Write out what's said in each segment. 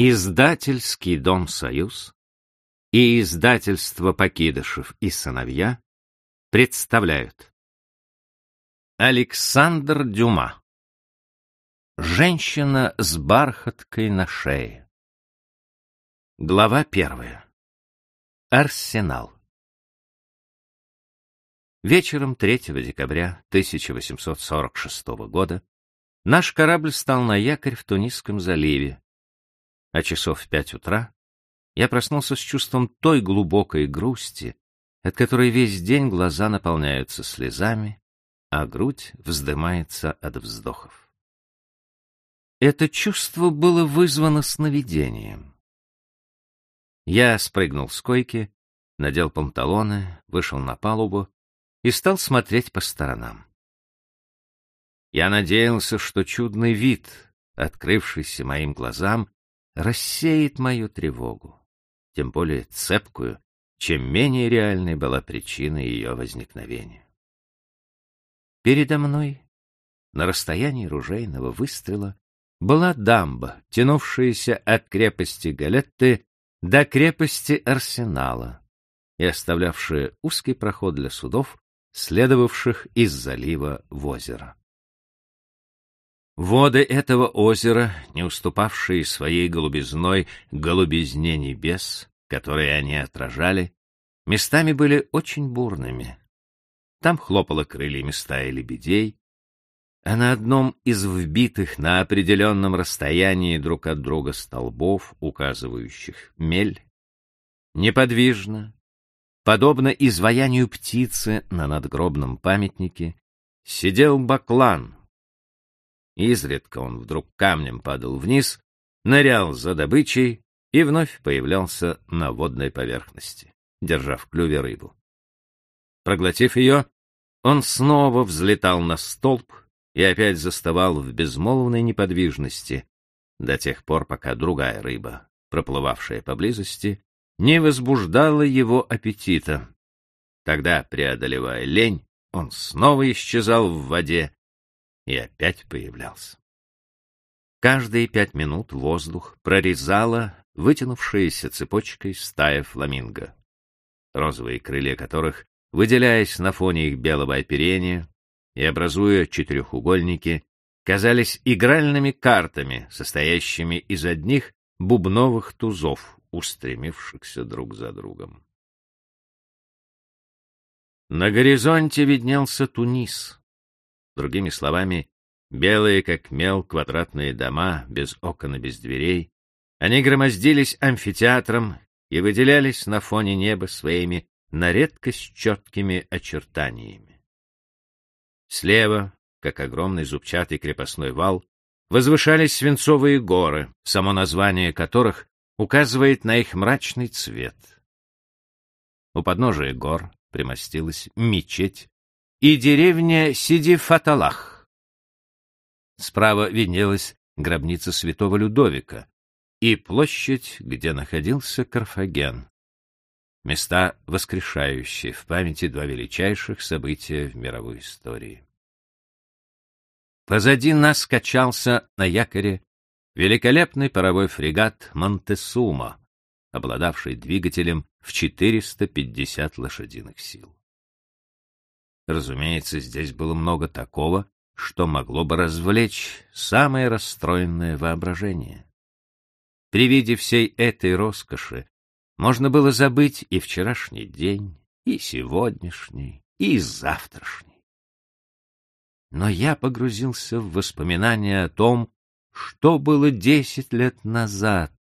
Издательский дом «Союз» и издательство «Покидышев и сыновья» представляют. Александр Дюма. Женщина с бархаткой на шее. Глава первая. Арсенал. Вечером 3 декабря 1846 года наш корабль стал на якорь в Тунисском заливе, а часов в пять утра я проснулся с чувством той глубокой грусти, от которой весь день глаза наполняются слезами, а грудь вздымается от вздохов. Это чувство было вызвано сновидением. Я спрыгнул с койки, надел панталоны, вышел на палубу и стал смотреть по сторонам. Я надеялся, что чудный вид, открывшийся моим глазам, рассеет мою тревогу, тем более цепкую, чем менее реальной была причина ее возникновения. Передо мной, на расстоянии ружейного выстрела, была дамба, тянувшаяся от крепости Галетты до крепости Арсенала и оставлявшая узкий проход для судов, следовавших из залива в озеро. Воды этого озера, не уступавшие своей голубизной голубизне небес, которые они отражали, местами были очень бурными. Там хлопало крыльями стая лебедей, а на одном из вбитых на определенном расстоянии друг от друга столбов, указывающих мель, неподвижно, подобно изваянию птицы на надгробном памятнике, сидел баклан, Изредка он вдруг камнем падал вниз, нырял за добычей и вновь появлялся на водной поверхности, держа в клюве рыбу. Проглотив ее, он снова взлетал на столб и опять заставал в безмолвной неподвижности до тех пор, пока другая рыба, проплывавшая поблизости, не возбуждала его аппетита. Тогда, преодолевая лень, он снова исчезал в воде и опять появлялся. Каждые пять минут воздух прорезала вытянувшаяся цепочкой стая фламинго, розовые крылья которых, выделяясь на фоне их белого оперения и образуя четырехугольники, казались игральными картами, состоящими из одних бубновых тузов, устремившихся друг за другом. На горизонте виднелся Тунис, Другими словами, белые как мел квадратные дома, без окон и без дверей, они громоздились амфитеатром и выделялись на фоне неба своими на редкость четкими очертаниями. Слева, как огромный зубчатый крепостной вал, возвышались свинцовые горы, само название которых указывает на их мрачный цвет. У подножия гор примостилась мечеть и деревня Сиди-Фаталах. Справа виднелась гробница святого Людовика и площадь, где находился Карфаген. Места, воскрешающие в памяти два величайших события в мировой истории. Позади нас качался на якоре великолепный паровой фрегат Монтесума, обладавший двигателем в 450 лошадиных сил. Разумеется, здесь было много такого, что могло бы развлечь самое расстроенное воображение. При виде всей этой роскоши можно было забыть и вчерашний день, и сегодняшний, и завтрашний. Но я погрузился в воспоминания о том, что было десять лет назад,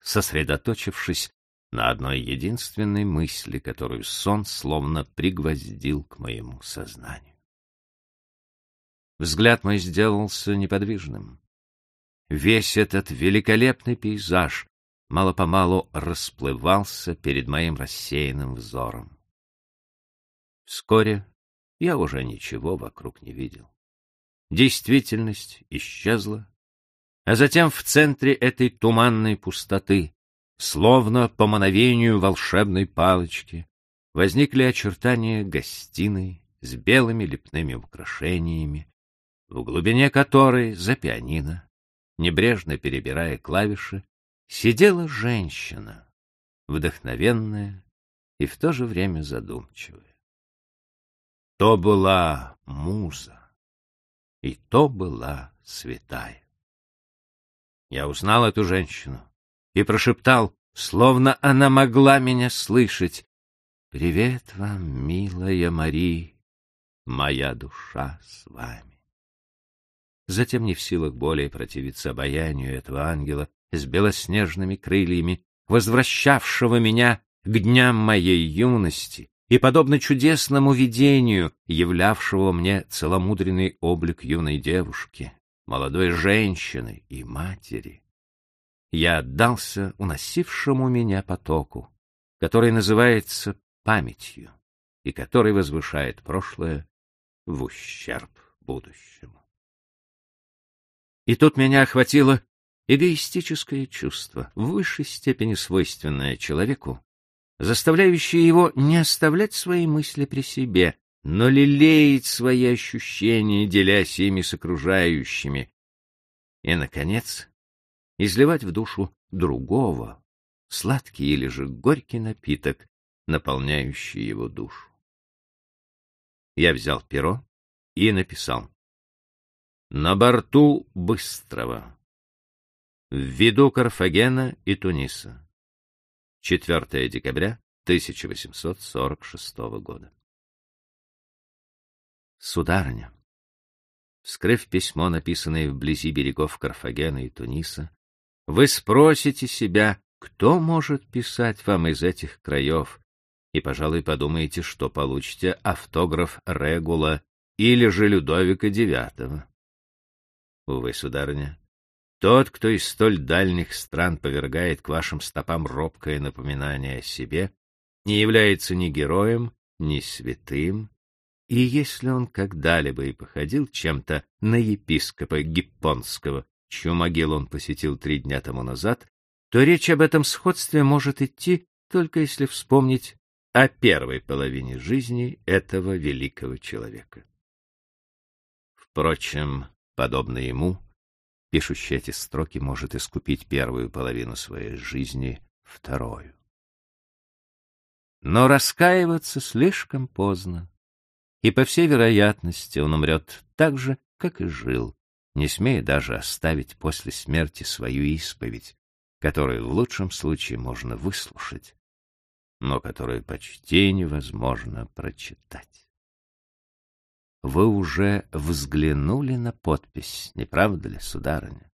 сосредоточившись на одной единственной мысли, которую сон словно пригвоздил к моему сознанию. Взгляд мой сделался неподвижным. Весь этот великолепный пейзаж мало-помалу расплывался перед моим рассеянным взором. Вскоре я уже ничего вокруг не видел. Действительность исчезла, а затем в центре этой туманной пустоты Словно по мановению волшебной палочки возникли очертания гостиной с белыми лепными украшениями, в глубине которой, за пианино, небрежно перебирая клавиши, сидела женщина, вдохновенная и в то же время задумчивая. То была муза, и то была святая. Я узнал эту женщину и прошептал, словно она могла меня слышать. «Привет вам, милая Мари, моя душа с вами». Затем не в силах более противиться обаянию этого ангела с белоснежными крыльями, возвращавшего меня к дням моей юности и, подобно чудесному видению, являвшего мне целомудренный облик юной девушки, молодой женщины и матери, я отдался уносившему меня потоку, который называется памятью и который возвышает прошлое в ущерб будущему. И тут меня охватило эгоистическое чувство, в высшей степени свойственное человеку, заставляющее его не оставлять свои мысли при себе, но лелеять свои ощущения, делясь ими с окружающими, и, наконец, изливать в душу другого сладкий или же горький напиток, наполняющий его душу. Я взял перо и написал «На борту Быстрого, в виду Карфагена и Туниса, 4 декабря 1846 года». Сударыня, вскрыв письмо, написанное вблизи берегов Карфагена и Туниса, вы спросите себя, кто может писать вам из этих краев, и, пожалуй, подумаете, что получите автограф Регула или же Людовика IX. Увы, сударыня, тот, кто из столь дальних стран повергает к вашим стопам робкое напоминание о себе, не является ни героем, ни святым, и если он когда-либо и походил чем-то на епископа Гиппонского, чью могилу он посетил три дня тому назад, то речь об этом сходстве может идти только если вспомнить о первой половине жизни этого великого человека. Впрочем, подобно ему, пишущий эти строки может искупить первую половину своей жизни вторую. Но раскаиваться слишком поздно, и, по всей вероятности, он умрет так же, как и жил, не смея даже оставить после смерти свою исповедь, которую в лучшем случае можно выслушать, но которую почти невозможно прочитать. Вы уже взглянули на подпись, не правда ли, сударыня?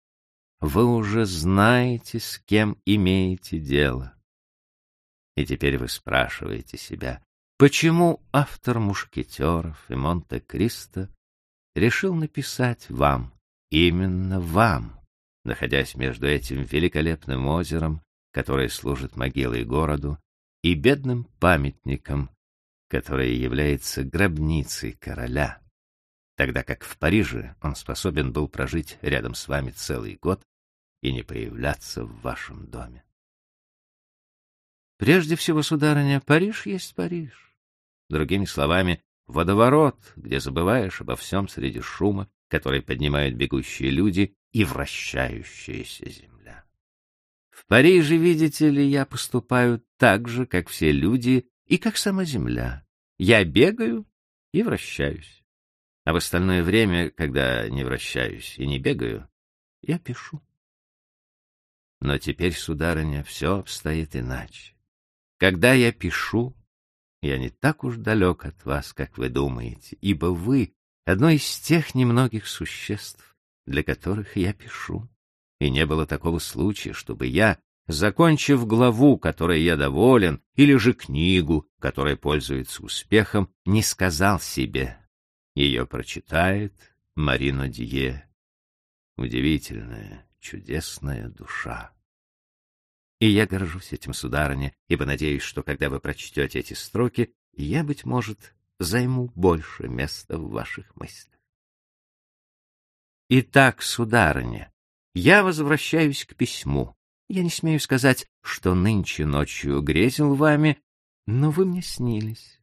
Вы уже знаете, с кем имеете дело. И теперь вы спрашиваете себя, почему автор «Мушкетеров» и «Монте-Кристо» решил написать вам, Именно вам, находясь между этим великолепным озером, которое служит могилой городу, и бедным памятником, которое является гробницей короля, тогда как в Париже он способен был прожить рядом с вами целый год и не появляться в вашем доме. Прежде всего, сударыня, Париж есть Париж. Другими словами, водоворот, где забываешь обо всем среди шума, который поднимают бегущие люди, и вращающаяся земля. В Париже, видите ли, я поступаю так же, как все люди и как сама земля. Я бегаю и вращаюсь. А в остальное время, когда не вращаюсь и не бегаю, я пишу. Но теперь, сударыня, все обстоит иначе. Когда я пишу, я не так уж далек от вас, как вы думаете, ибо вы одно из тех немногих существ, для которых я пишу. И не было такого случая, чтобы я, закончив главу, которой я доволен, или же книгу, которая пользуется успехом, не сказал себе «Ее прочитает Марино Дие». Удивительная, чудесная душа. И я горжусь этим, сударыня, ибо надеюсь, что когда вы прочтете эти строки, я, быть может, займу больше места в ваших мыслях. Итак, сударыня, я возвращаюсь к письму. Я не смею сказать, что нынче ночью грезил вами, но вы мне снились.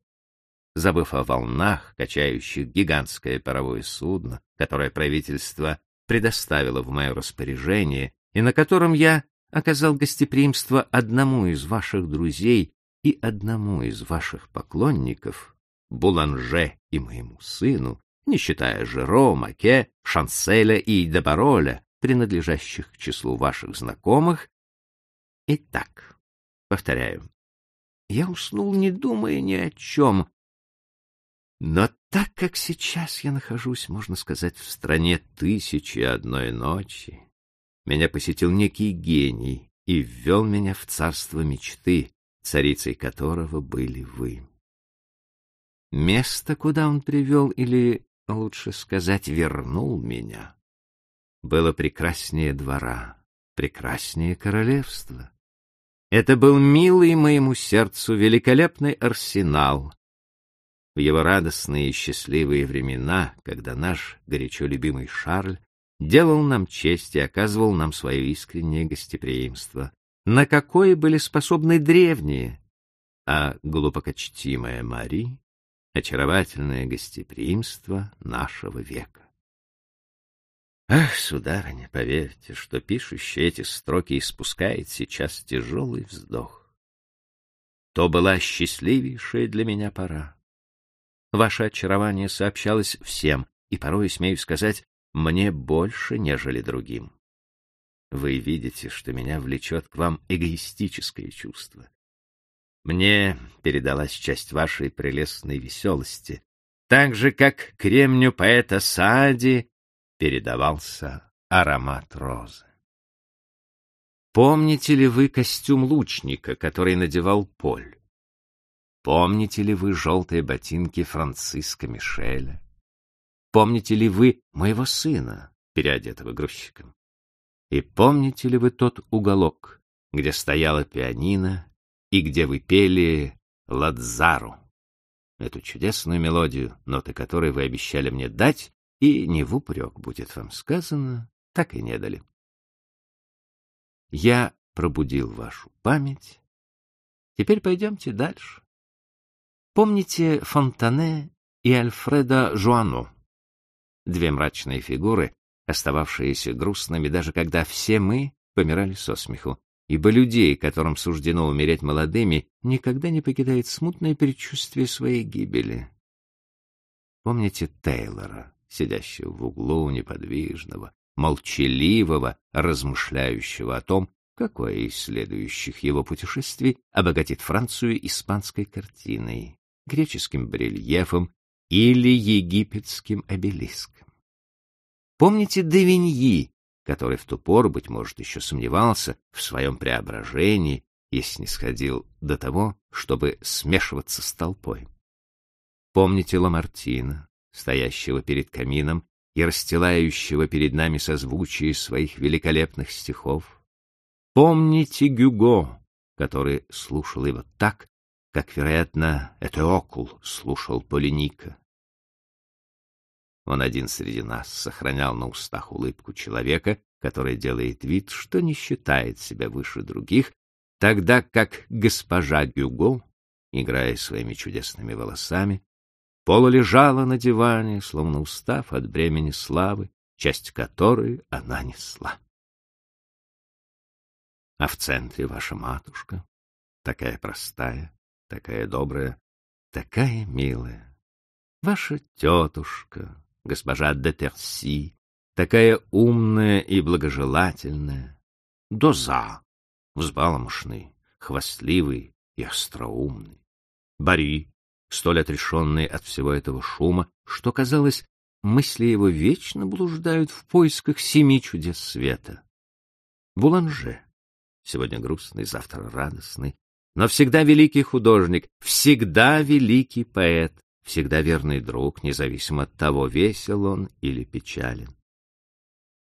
Забыв о волнах, качающих гигантское паровое судно, которое правительство предоставило в мое распоряжение, и на котором я оказал гостеприимство одному из ваших друзей и одному из ваших поклонников, Буланже и моему сыну, не считая Жеро, Маке, Шанселя и Дебароля, принадлежащих к числу ваших знакомых. Итак, повторяю, я уснул, не думая ни о чем. Но так как сейчас я нахожусь, можно сказать, в стране тысячи одной ночи, меня посетил некий гений и ввел меня в царство мечты, царицей которого были вы. Место, куда он привел, или, лучше сказать, вернул меня, было прекраснее двора, прекраснее королевства. Это был милый моему сердцу великолепный арсенал. В его радостные и счастливые времена, когда наш горячо любимый Шарль делал нам честь и оказывал нам свое искреннее гостеприимство, на какое были способны древние, а глубокочтимая Мари — очаровательное гостеприимство нашего века. Ах, сударыня, поверьте, что пишущий эти строки испускает сейчас тяжелый вздох. То была счастливейшая для меня пора. Ваше очарование сообщалось всем, и порой, смею сказать, мне больше, нежели другим. Вы видите, что меня влечет к вам эгоистическое чувство. Мне передалась часть вашей прелестной веселости, так же, как кремню поэта Саади передавался аромат розы. Помните ли вы костюм лучника, который надевал Поль? Помните ли вы желтые ботинки Франциска Мишеля? Помните ли вы моего сына, переодетого грузчиком? И помните ли вы тот уголок, где стояла пианино и где вы пели Ладзару, эту чудесную мелодию, ноты которой вы обещали мне дать, и не в упрек будет вам сказано, так и не дали. Я пробудил вашу память. Теперь пойдемте дальше. Помните Фонтане и Альфреда Жуано? Две мрачные фигуры, остававшиеся грустными, даже когда все мы помирали со смеху, ибо людей, которым суждено умереть молодыми, никогда не покидает смутное предчувствие своей гибели. Помните Тейлора, сидящего в углу неподвижного, молчаливого, размышляющего о том, какое из следующих его путешествий обогатит Францию испанской картиной, греческим барельефом или египетским обелиском. Помните Девиньи, который в ту пору, быть может, еще сомневался в своем преображении, если не сходил до того, чтобы смешиваться с толпой. Помните Ламартина, стоящего перед камином и расстилающего перед нами созвучие своих великолепных стихов? Помните Гюго, который слушал его так, как, вероятно, Этеокул слушал Полиника? Он один среди нас сохранял на устах улыбку человека, который делает вид, что не считает себя выше других, тогда как госпожа Гюго, играя своими чудесными волосами, полулежала на диване, словно устав от бремени славы, часть которой она несла. А в центре ваша матушка, такая простая, такая добрая, такая милая, ваша тетушка, госпожа де Терси, такая умная и благожелательная, Доза, взбаломшный, хвастливый и остроумный, Бари, столь отрешенный от всего этого шума, что, казалось, мысли его вечно блуждают в поисках семи чудес света. Буланже, сегодня грустный, завтра радостный, но всегда великий художник, всегда великий поэт, всегда верный друг, независимо от того, весел он или печален.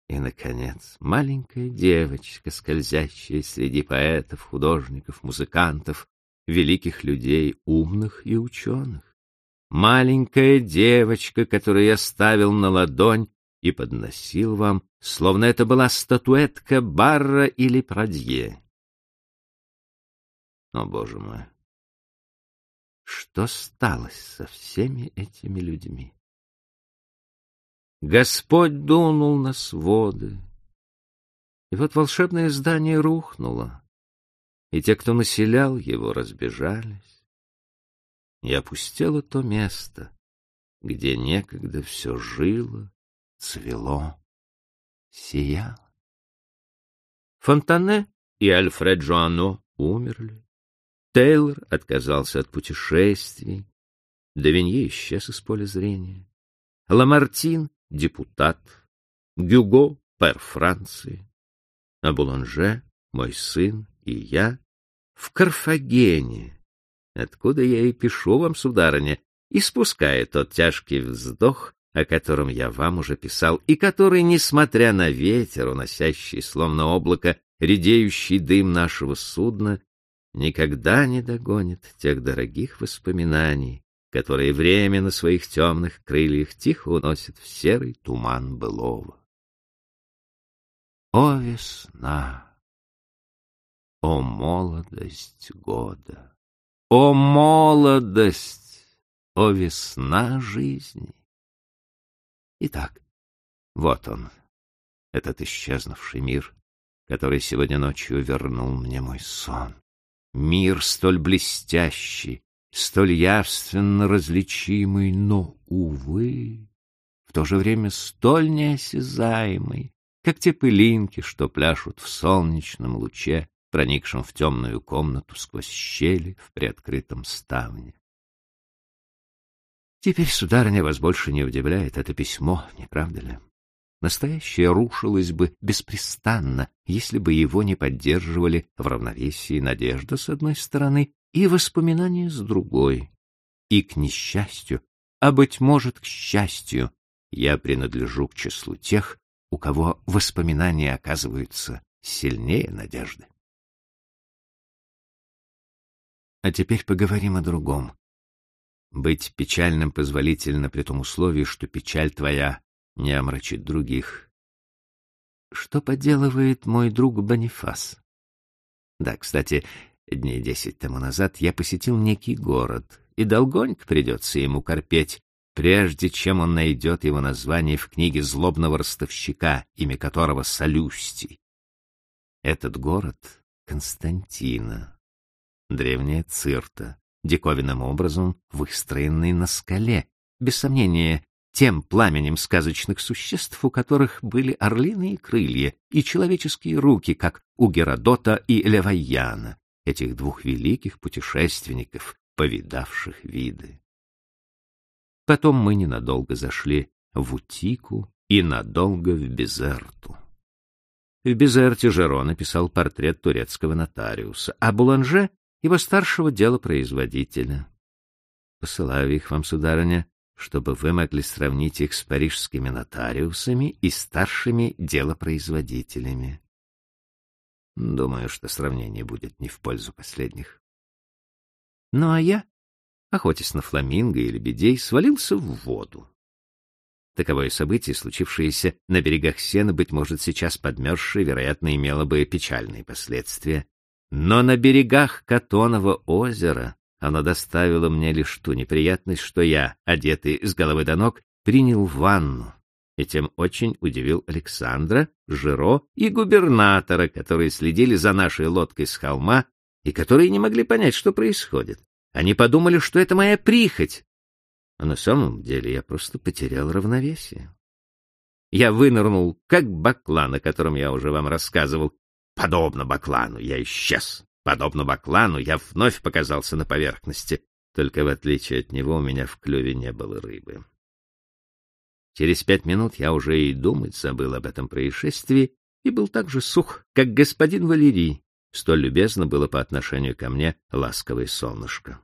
И, наконец, маленькая девочка, скользящая среди поэтов, художников, музыкантов, великих людей, умных и ученых. Маленькая девочка, которую я ставил на ладонь и подносил вам, словно это была статуэтка Барра или Прадье. О, Боже мой! Что сталось со всеми этими людьми? Господь дунул на своды, И вот волшебное здание рухнуло, и те, кто населял его, разбежались. И опустело то место, где некогда все жило, цвело, сияло. Фонтане и Альфред Жуано умерли. Тейлор отказался от путешествий. Давинье исчез из поля зрения. Ламартин — депутат. Гюго — пэр Франции. А Буланже, мой сын и я в Карфагене, откуда я и пишу вам, сударыня, испуская тот тяжкий вздох, о котором я вам уже писал, и который, несмотря на ветер, уносящий словно облако редеющий дым нашего судна, никогда не догонит тех дорогих воспоминаний, которые время на своих темных крыльях тихо уносит в серый туман былого. О, весна! О, молодость года! О, молодость! О, весна жизни! Итак, вот он, этот исчезнувший мир, который сегодня ночью вернул мне мой сон. Мир столь блестящий, столь явственно различимый, но, увы, в то же время столь неосязаемый, как те пылинки, что пляшут в солнечном луче, проникшем в темную комнату сквозь щели в приоткрытом ставне. Теперь, сударыня, вас больше не удивляет это письмо, не правда ли? Настоящее рушилось бы беспрестанно, если бы его не поддерживали в равновесии надежда с одной стороны и воспоминания с другой. И к несчастью, а, быть может, к счастью, я принадлежу к числу тех, у кого воспоминания оказываются сильнее надежды. А теперь поговорим о другом. Быть печальным позволительно при том условии, что печаль твоя не омрачит других. Что поделывает мой друг Бонифас? Да, кстати, дней десять тому назад я посетил некий город, и долгонько придется ему корпеть, прежде чем он найдет его название в книге злобного ростовщика, имя которого Солюстий. Этот город — Константина, древняя Цирта, диковинным образом выстроенный на скале, без сомнения, тем пламенем сказочных существ, у которых были орлиные крылья и человеческие руки, как у Геродота и Левайяна, этих двух великих путешественников, повидавших виды. Потом мы ненадолго зашли в Утику и надолго в Безерту. В Безерте Жеро написал портрет турецкого нотариуса, а Буланже — его старшего делопроизводителя. Посылаю их вам, сударыня, чтобы вы могли сравнить их с парижскими нотариусами и старшими делопроизводителями. Думаю, что сравнение будет не в пользу последних. Ну а я, охотясь на фламинго и лебедей, свалился в воду. Таковое событие, случившееся на берегах Сена, быть может, сейчас подмерзшее, вероятно, имело бы печальные последствия. Но на берегах Катонова озера оно доставило мне лишь ту неприятность, что я, одетый с головы до ног, принял ванну, и тем очень удивил Александра, Жиро и губернатора, которые следили за нашей лодкой с холма и которые не могли понять, что происходит. Они подумали, что это моя прихоть, а на самом деле я просто потерял равновесие. Я вынырнул, как баклан, о котором я уже вам рассказывал. Подобно баклану я исчез. Подобно баклану, я вновь показался на поверхности, только в отличие от него у меня в клюве не было рыбы. Через пять минут я уже и думать забыл об этом происшествии и был так же сух, как господин Валерий, столь любезно было по отношению ко мне ласковое солнышко.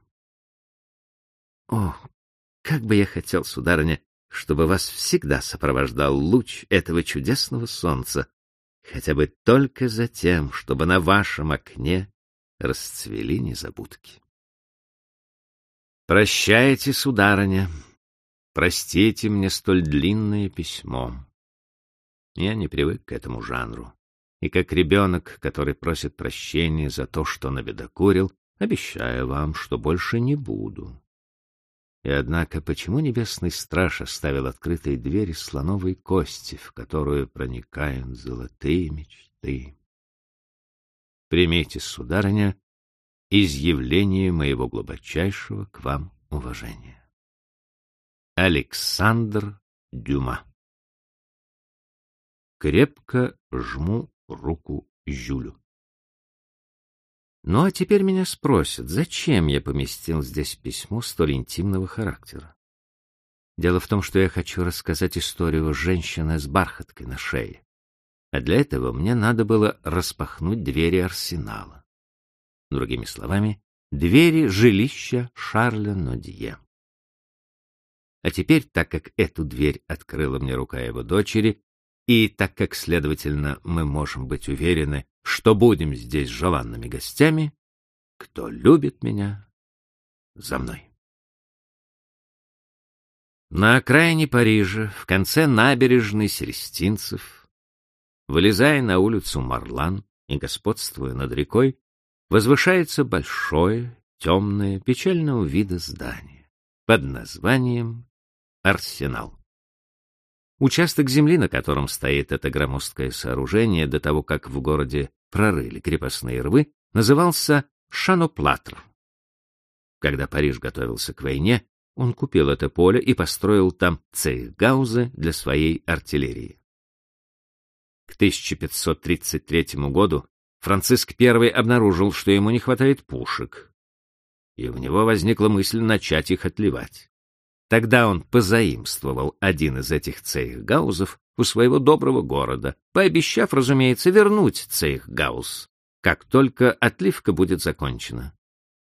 О, как бы я хотел, сударыня, чтобы вас всегда сопровождал луч этого чудесного солнца, хотя бы только за тем, чтобы на вашем окне расцвели незабудки. Прощайте, сударыня, простите мне столь длинное письмо. Я не привык к этому жанру, и как ребенок, который просит прощения за то, что набедокурил, обещаю вам, что больше не буду. И однако почему небесный страж оставил открытой дверь слоновой кости, в которую проникают золотые мечты? Примите, сударыня, изъявление моего глубочайшего к вам уважения. Александр Дюма Крепко жму руку Жюлю. Ну а теперь меня спросят, зачем я поместил здесь письмо столь интимного характера? Дело в том, что я хочу рассказать историю женщины с бархаткой на шее. А для этого мне надо было распахнуть двери арсенала. Другими словами, двери жилища Шарля Нодье. А теперь, так как эту дверь открыла мне рука его дочери, и так как, следовательно, мы можем быть уверены, что будем здесь желанными гостями, кто любит меня, за мной. На окраине Парижа, в конце набережной Селестинцев, вылезая на улицу Марлан и господствуя над рекой, возвышается большое, темное, печального вида здание под названием Арсенал. Участок земли, на котором стоит это громоздкое сооружение, до того, как в городе прорыли крепостные рвы, назывался Шаноплатр. Когда Париж готовился к войне, он купил это поле и построил там цейхгаузы для своей артиллерии. К 1533 году Франциск I обнаружил, что ему не хватает пушек, и у него возникла мысль начать их отливать. Тогда он позаимствовал один из этих цейхгаузов у своего доброго города, пообещав, разумеется, вернуть цейхгауз, как только отливка будет закончена.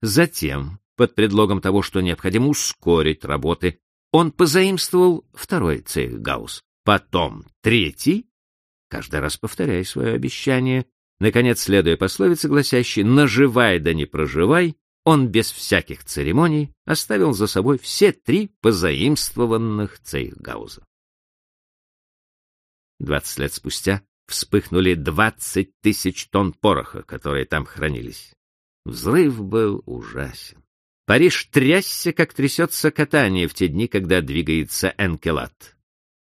Затем, под предлогом того, что необходимо ускорить работы, он позаимствовал второй цейхгауз, потом третий, каждый раз повторяя свое обещание, наконец, следуя пословице, гласящей «наживай да не проживай», он без всяких церемоний оставил за собой все три позаимствованных цейхгауза. Двадцать лет спустя вспыхнули двадцать тысяч тонн пороха, которые там хранились. Взрыв был ужасен. Париж трясся, как трясется катание в те дни, когда двигается Энкелат.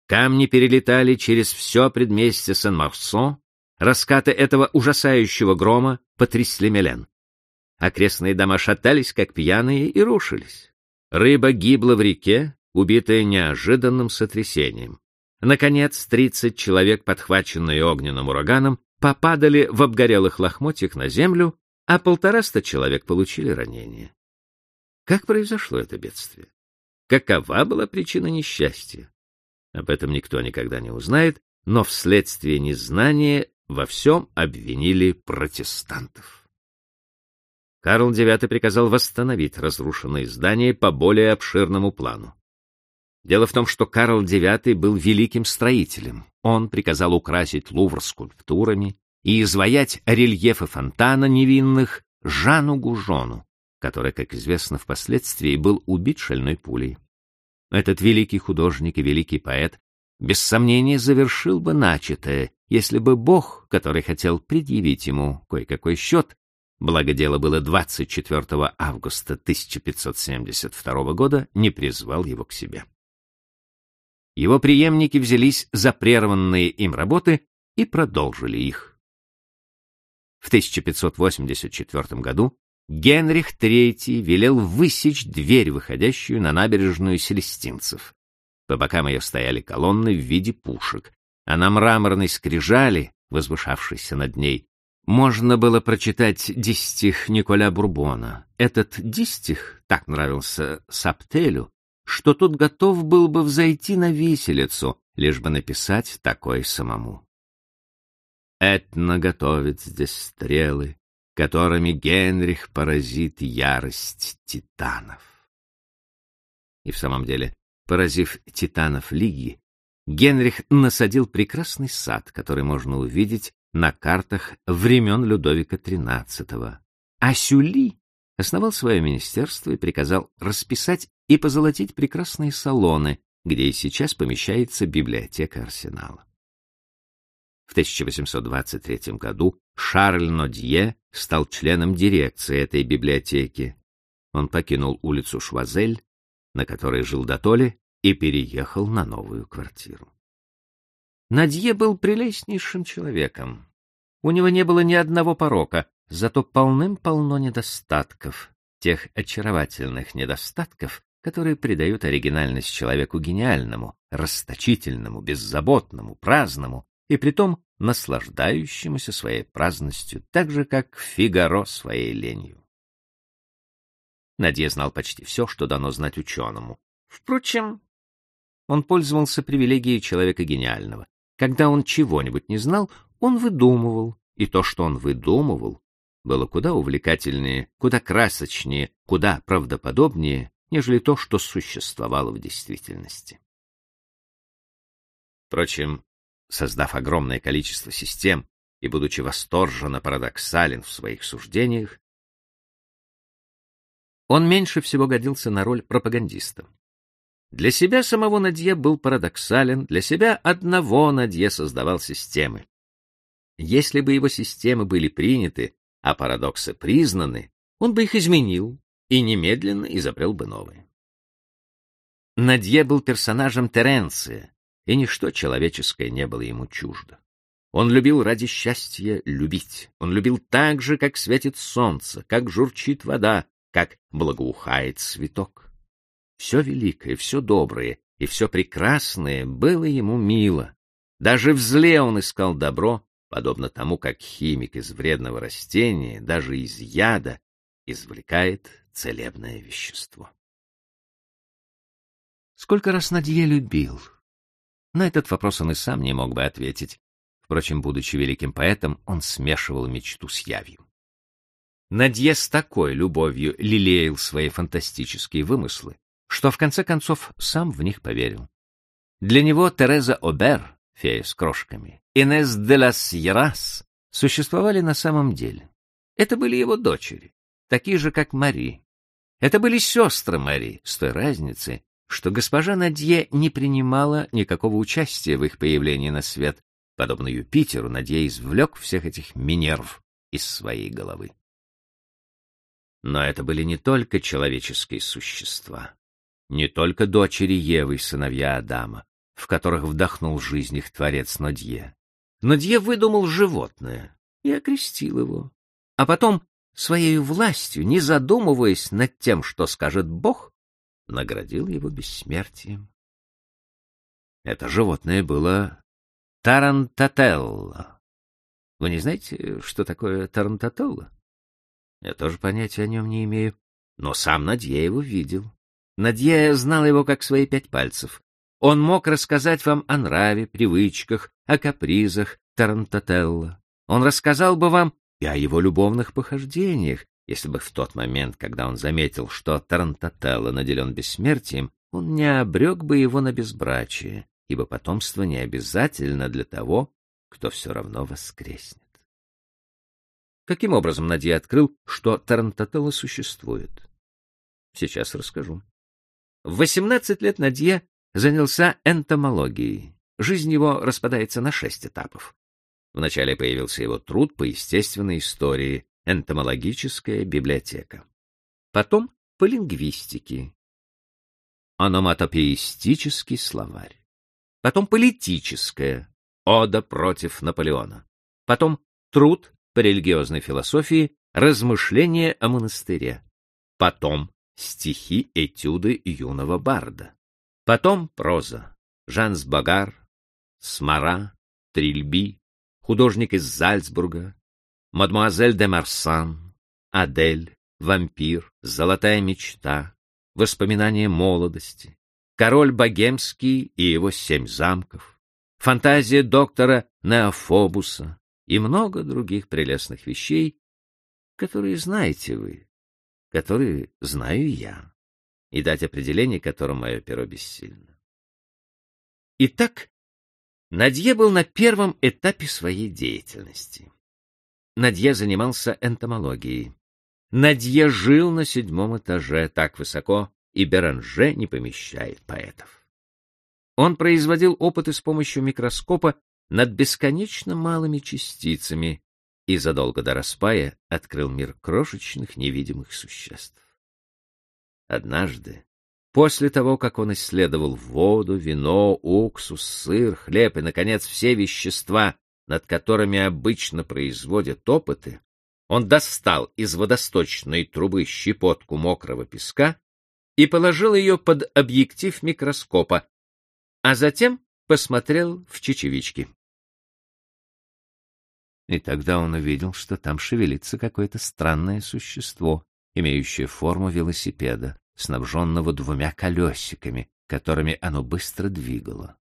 Камни перелетали через все предместье Сен-Марсон, раскаты этого ужасающего грома потрясли Мелен. Окрестные дома шатались, как пьяные, и рушились. Рыба гибла в реке, убитая неожиданным сотрясением. Наконец, тридцать человек, подхваченные огненным ураганом, попадали в обгорелых лохмотьях на землю, а полтораста человек получили ранения. Как произошло это бедствие? Какова была причина несчастья? Об этом никто никогда не узнает, но вследствие незнания во всем обвинили протестантов. Карл IX приказал восстановить разрушенные здания по более обширному плану. Дело в том, что Карл IX был великим строителем. Он приказал украсить Лувр скульптурами и изваять рельефы фонтана невинных Жану Гужону, который, как известно впоследствии, был убит шальной пулей. Этот великий художник и великий поэт без сомнения завершил бы начатое, если бы Бог, который хотел предъявить ему кое-какой счет, благо дело было 24 августа 1572 года, не призвал его к себе. Его преемники взялись за прерванные им работы и продолжили их. В 1584 году Генрих III велел высечь дверь, выходящую на набережную Селестинцев. По бокам ее стояли колонны в виде пушек, а на мраморной скрижали, возвышавшейся над ней, можно было прочитать дистих Николя Бурбона. Этот дистих так нравился Саптелю, что тот готов был бы взойти на виселицу, лишь бы написать такой самому. Этна готовит здесь стрелы, которыми Генрих поразит ярость титанов. И в самом деле, поразив титанов Лиги, Генрих насадил прекрасный сад, который можно увидеть на картах времен Людовика XIII. А Сюли основал свое министерство и приказал расписать и позолотить прекрасные салоны, где и сейчас помещается библиотека арсенала. В 1823 году Шарль Нодье стал членом дирекции этой библиотеки. Он покинул улицу Швазель, на которой жил Датоле, и переехал на новую квартиру. Надье был прелестнейшим человеком. У него не было ни одного порока, зато полным-полно недостатков, тех очаровательных недостатков, которые придают оригинальность человеку гениальному, расточительному, беззаботному, праздному и притом наслаждающемуся своей праздностью, так же, как Фигаро своей ленью. Надье знал почти все, что дано знать ученому. Впрочем, он пользовался привилегией человека гениального. Когда он чего-нибудь не знал, он выдумывал, и то, что он выдумывал, было куда увлекательнее, куда красочнее, куда правдоподобнее, нежели то, что существовало в действительности. Впрочем, создав огромное количество систем и будучи восторженно парадоксален в своих суждениях, он меньше всего годился на роль пропагандиста. Для себя самого Надье был парадоксален, для себя одного Надье создавал системы. Если бы его системы были приняты, а парадоксы признаны, он бы их изменил и немедленно изобрел бы новые. Надье был персонажем Теренция, и ничто человеческое не было ему чуждо. Он любил ради счастья любить. Он любил так же, как светит солнце, как журчит вода, как благоухает цветок. Все великое, все доброе и все прекрасное было ему мило. Даже в зле он искал добро, подобно тому, как химик из вредного растения, даже из яда, извлекает целебное вещество. Сколько раз Надье любил? На этот вопрос он и сам не мог бы ответить. Впрочем, будучи великим поэтом, он смешивал мечту с явью. Надье с такой любовью лелеял свои фантастические вымыслы, что в конце концов сам в них поверил. Для него Тереза Обер, фея с крошками, Инес де ла Сьерас существовали на самом деле. Это были его дочери, такие же, как Мари. Это были сестры Мари, с той разницей, что госпожа Надье не принимала никакого участия в их появлении на свет. Подобно Юпитеру, Надье извлек всех этих Минерв из своей головы. Но это были не только человеческие существа, не только дочери Евы и сыновья Адама, в которых вдохнул жизнь их творец Нодье. Нодье выдумал животное и окрестил его, а потом своей властью, не задумываясь над тем, что скажет Бог, наградил его бессмертием. Это животное было Тарантателло. Вы не знаете, что такое Тарантателло? Я тоже понятия о нем не имею, но сам Надье его видел. Надье знал его как свои пять пальцев. Он мог рассказать вам о нраве, привычках, о капризах Тарантателло. Он рассказал бы вам и о его любовных похождениях, если бы в тот момент, когда он заметил, что Тарантателло наделен бессмертием, он не обрек бы его на безбрачие, ибо потомство не обязательно для того, кто все равно воскреснет. Каким образом Надья открыл, что Тарантателло существует? Сейчас расскажу. В 18 лет Надье занялся энтомологией. Жизнь его распадается на шесть этапов. Вначале появился его труд по естественной истории, энтомологическая библиотека. Потом по лингвистике, ономатопеистический словарь. Потом политическая, ода против Наполеона. Потом труд по религиозной философии, размышления о монастыре. Потом стихи-этюды юного барда. Потом проза. Жанс Багар, Смара, Трильби, художник из Зальцбурга, Мадемуазель де Марсан, Адель, Вампир, Золотая мечта, Воспоминания молодости, Король Богемский и его семь замков, Фантазия доктора Неофобуса и много других прелестных вещей, которые знаете вы, которые знаю я, и дать определение которому мое перо бессильно. Итак, Надье был на первом этапе своей деятельности. Надье занимался энтомологией. Надье жил на седьмом этаже так высоко, и Беранже не помещает поэтов. Он производил опыты с помощью микроскопа над бесконечно малыми частицами и задолго до распая открыл мир крошечных невидимых существ. Однажды, после того, как он исследовал воду, вино, уксус, сыр, хлеб и, наконец, все вещества, над которыми обычно производят опыты, он достал из водосточной трубы щепотку мокрого песка и положил ее под объектив микроскопа, а затем посмотрел в чечевички. И тогда он увидел, что там шевелится какое-то странное существо, имеющее форму велосипеда, снабженного двумя колесиками, которыми оно быстро двигало.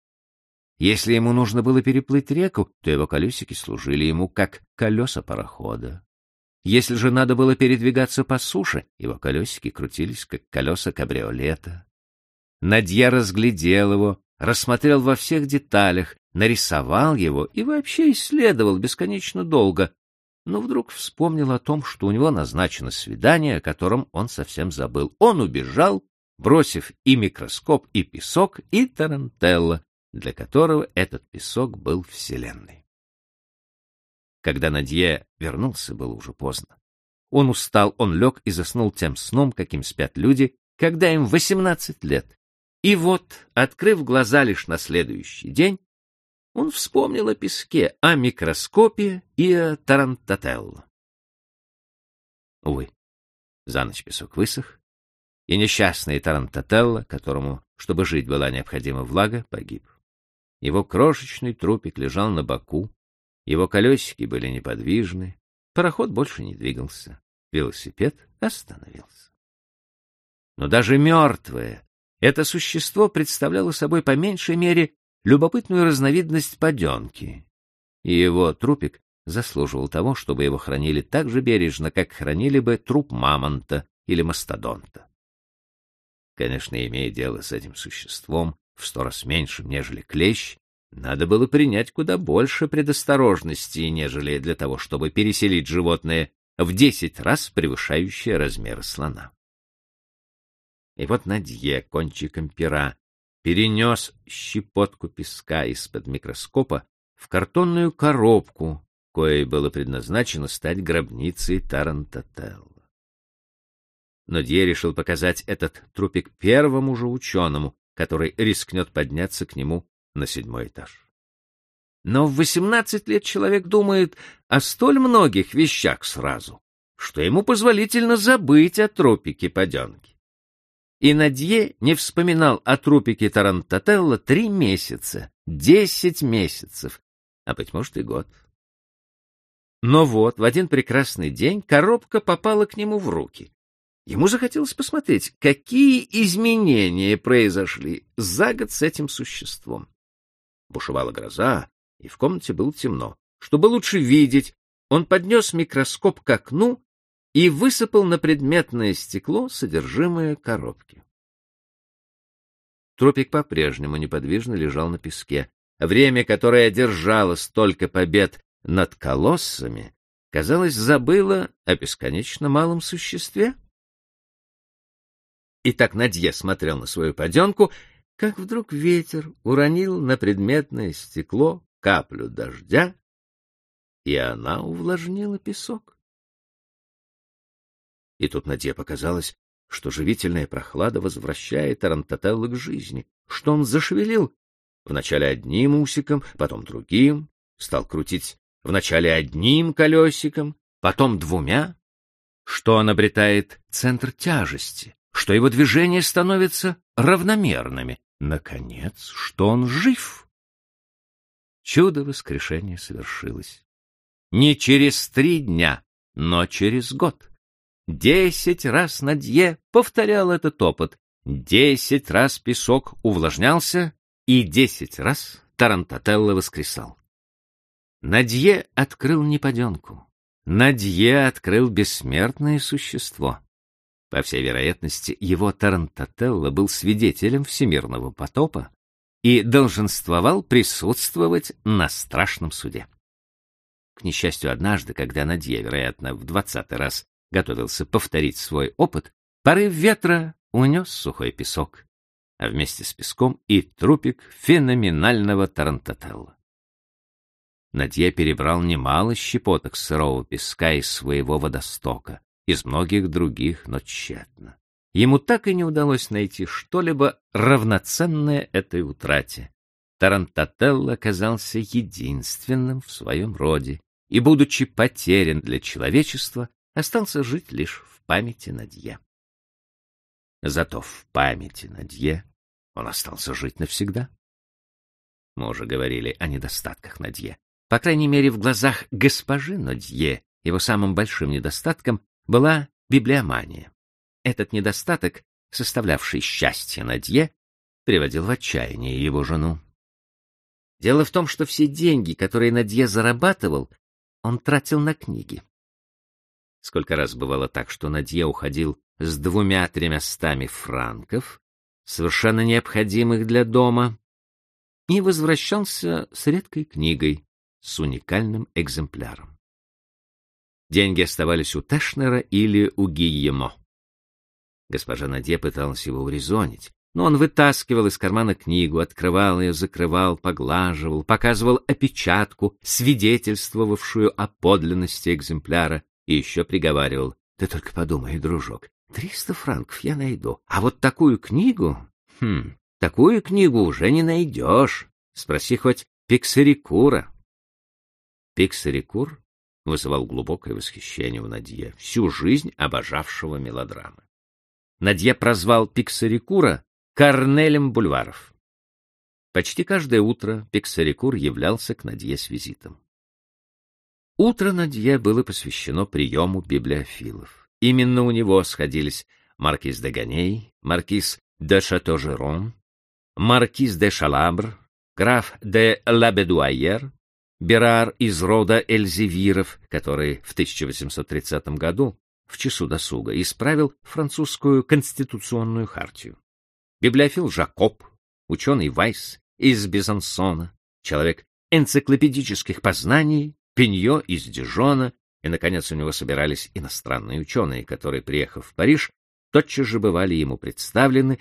Если ему нужно было переплыть реку, то его колесики служили ему как колеса парохода. Если же надо было передвигаться по суше, его колесики крутились, как колеса кабриолета. Надья разглядел его, рассмотрел во всех деталях, нарисовал его и вообще исследовал бесконечно долго, но вдруг вспомнил о том, что у него назначено свидание, о котором он совсем забыл. Он убежал, бросив и микроскоп, и песок, и тарантелла, для которого этот песок был вселенной. Когда Надье вернулся, было уже поздно. Он устал, он лег и заснул тем сном, каким спят люди, когда им восемнадцать лет. И вот, открыв глаза лишь на следующий день, он вспомнил о песке, о микроскопе и о тарантателло. Увы, за ночь песок высох, и несчастный тарантателло, которому, чтобы жить, была необходима влага, погиб. Его крошечный трупик лежал на боку, его колесики были неподвижны, пароход больше не двигался, велосипед остановился. Но даже мертвое это существо представляло собой по меньшей мере любопытную разновидность паденки, и его трупик заслуживал того, чтобы его хранили так же бережно, как хранили бы труп мамонта или мастодонта. Конечно, имея дело с этим существом в сто раз меньшим, нежели клещ, надо было принять куда больше предосторожности, нежели для того, чтобы переселить животное в десять раз превышающее размеры слона. И вот Надье кончиком пера перенес щепотку песка из-под микроскопа в картонную коробку, коей было предназначено стать гробницей Тарантателла. Но Дье решил показать этот трупик первому же ученому, который рискнет подняться к нему на седьмой этаж. Но в восемнадцать лет человек думает о столь многих вещах сразу, что ему позволительно забыть о трупике поденки. И Надье не вспоминал о трупике Тарантателла три месяца, десять месяцев, а, быть может, и год. Но вот, в один прекрасный день коробка попала к нему в руки. Ему захотелось посмотреть, какие изменения произошли за год с этим существом. Бушевала гроза, и в комнате было темно. Чтобы лучше видеть, он поднес микроскоп к окну и высыпал на предметное стекло содержимое коробки. Тропик по-прежнему неподвижно лежал на песке. Время, которое одержало столько побед над колоссами, казалось, забыло о бесконечно малом существе. И так Надье смотрел на свою поденку как вдруг ветер уронил на предметное стекло каплю дождя, и она увлажнила песок. И тут Наде показалось, что живительная прохлада возвращает Тарантателла к жизни, что он зашевелил вначале одним усиком, потом другим, стал крутить вначале одним колесиком, потом двумя, что он обретает центр тяжести, что его движения становятся равномерными, наконец, что он жив. Чудо воскрешения совершилось. Не через три дня, но через год. Десять раз Надье повторял этот опыт, десять раз песок увлажнялся, и десять раз Тарантателло воскресал. Надье открыл неподенку. Надье открыл бессмертное существо. По всей вероятности, его Тарантателло был свидетелем всемирного потопа и долженствовал присутствовать на страшном суде. К несчастью, однажды, когда Надье, вероятно, в двадцатый раз готовился повторить свой опыт, порыв ветра унес сухой песок, а вместе с песком и трупик феноменального Тарантателла. Надье перебрал немало щепоток сырого песка из своего водостока, из многих других, но тщетно. Ему так и не удалось найти что-либо равноценное этой утрате. Тарантателло оказался единственным в своем роде и, будучи потерян для человечества, остался жить лишь в памяти Надье. Зато в памяти Надье он остался жить навсегда. Мы уже говорили о недостатках Надье. По крайней мере, в глазах госпожи Надье его самым большим недостатком была библиомания. Этот недостаток, составлявший счастье Надье, приводил в отчаяние его жену. Дело в том, что все деньги, которые Надье зарабатывал, он тратил на книги. Сколько раз бывало так, что Надье уходил с двумя-тремястами франков, совершенно необходимых для дома, и возвращался с редкой книгой, с уникальным экземпляром. Деньги оставались у Тешнера или у Гийемо. Госпожа Надье пыталась его урезонить, но он вытаскивал из кармана книгу, открывал ее, закрывал, поглаживал, показывал опечатку, свидетельствовавшую о подлинности экземпляра, и еще приговаривал. «Ты только подумай, дружок, триста франков я найду, а вот такую книгу... Хм, такую книгу уже не найдешь. Спроси хоть Пиксерикура». Пиксерикур вызывал глубокое восхищение у Надье, всю жизнь обожавшего мелодрамы. Надье прозвал Пиксерикура Корнелем Бульваров. Почти каждое утро Пиксарикур являлся к Надье с визитом. Утро Надье было посвящено приему библиофилов. Именно у него сходились маркиз де Ганей, маркиз де Шато-Жерон, маркиз де Шалабр, граф де Лабедуайер, Берар из рода Эльзевиров, который в 1830 году в часу досуга исправил французскую конституционную хартию. Библиофил Жакоб, ученый Вайс из Безансона, человек энциклопедических познаний, Пиньо из Дижона, и, наконец, у него собирались иностранные ученые, которые, приехав в Париж, тотчас же бывали ему представлены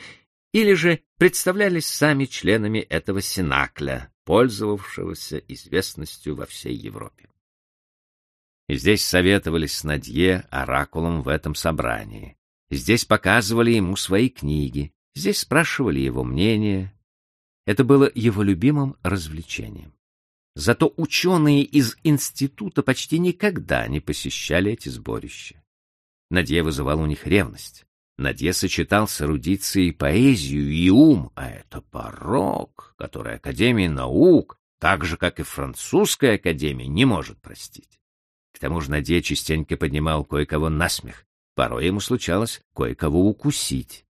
или же представлялись сами членами этого синакля, пользовавшегося известностью во всей Европе. И здесь советовались с Надье оракулом в этом собрании. Здесь показывали ему свои книги, Здесь спрашивали его мнение. Это было его любимым развлечением. Зато ученые из института почти никогда не посещали эти сборища. Надье вызывал у них ревность. Надье сочетал с эрудицией поэзию и ум, а это порог, который Академия наук, так же, как и французская академия, не может простить. К тому же Надье частенько поднимал кое-кого на смех. Порой ему случалось кое-кого укусить.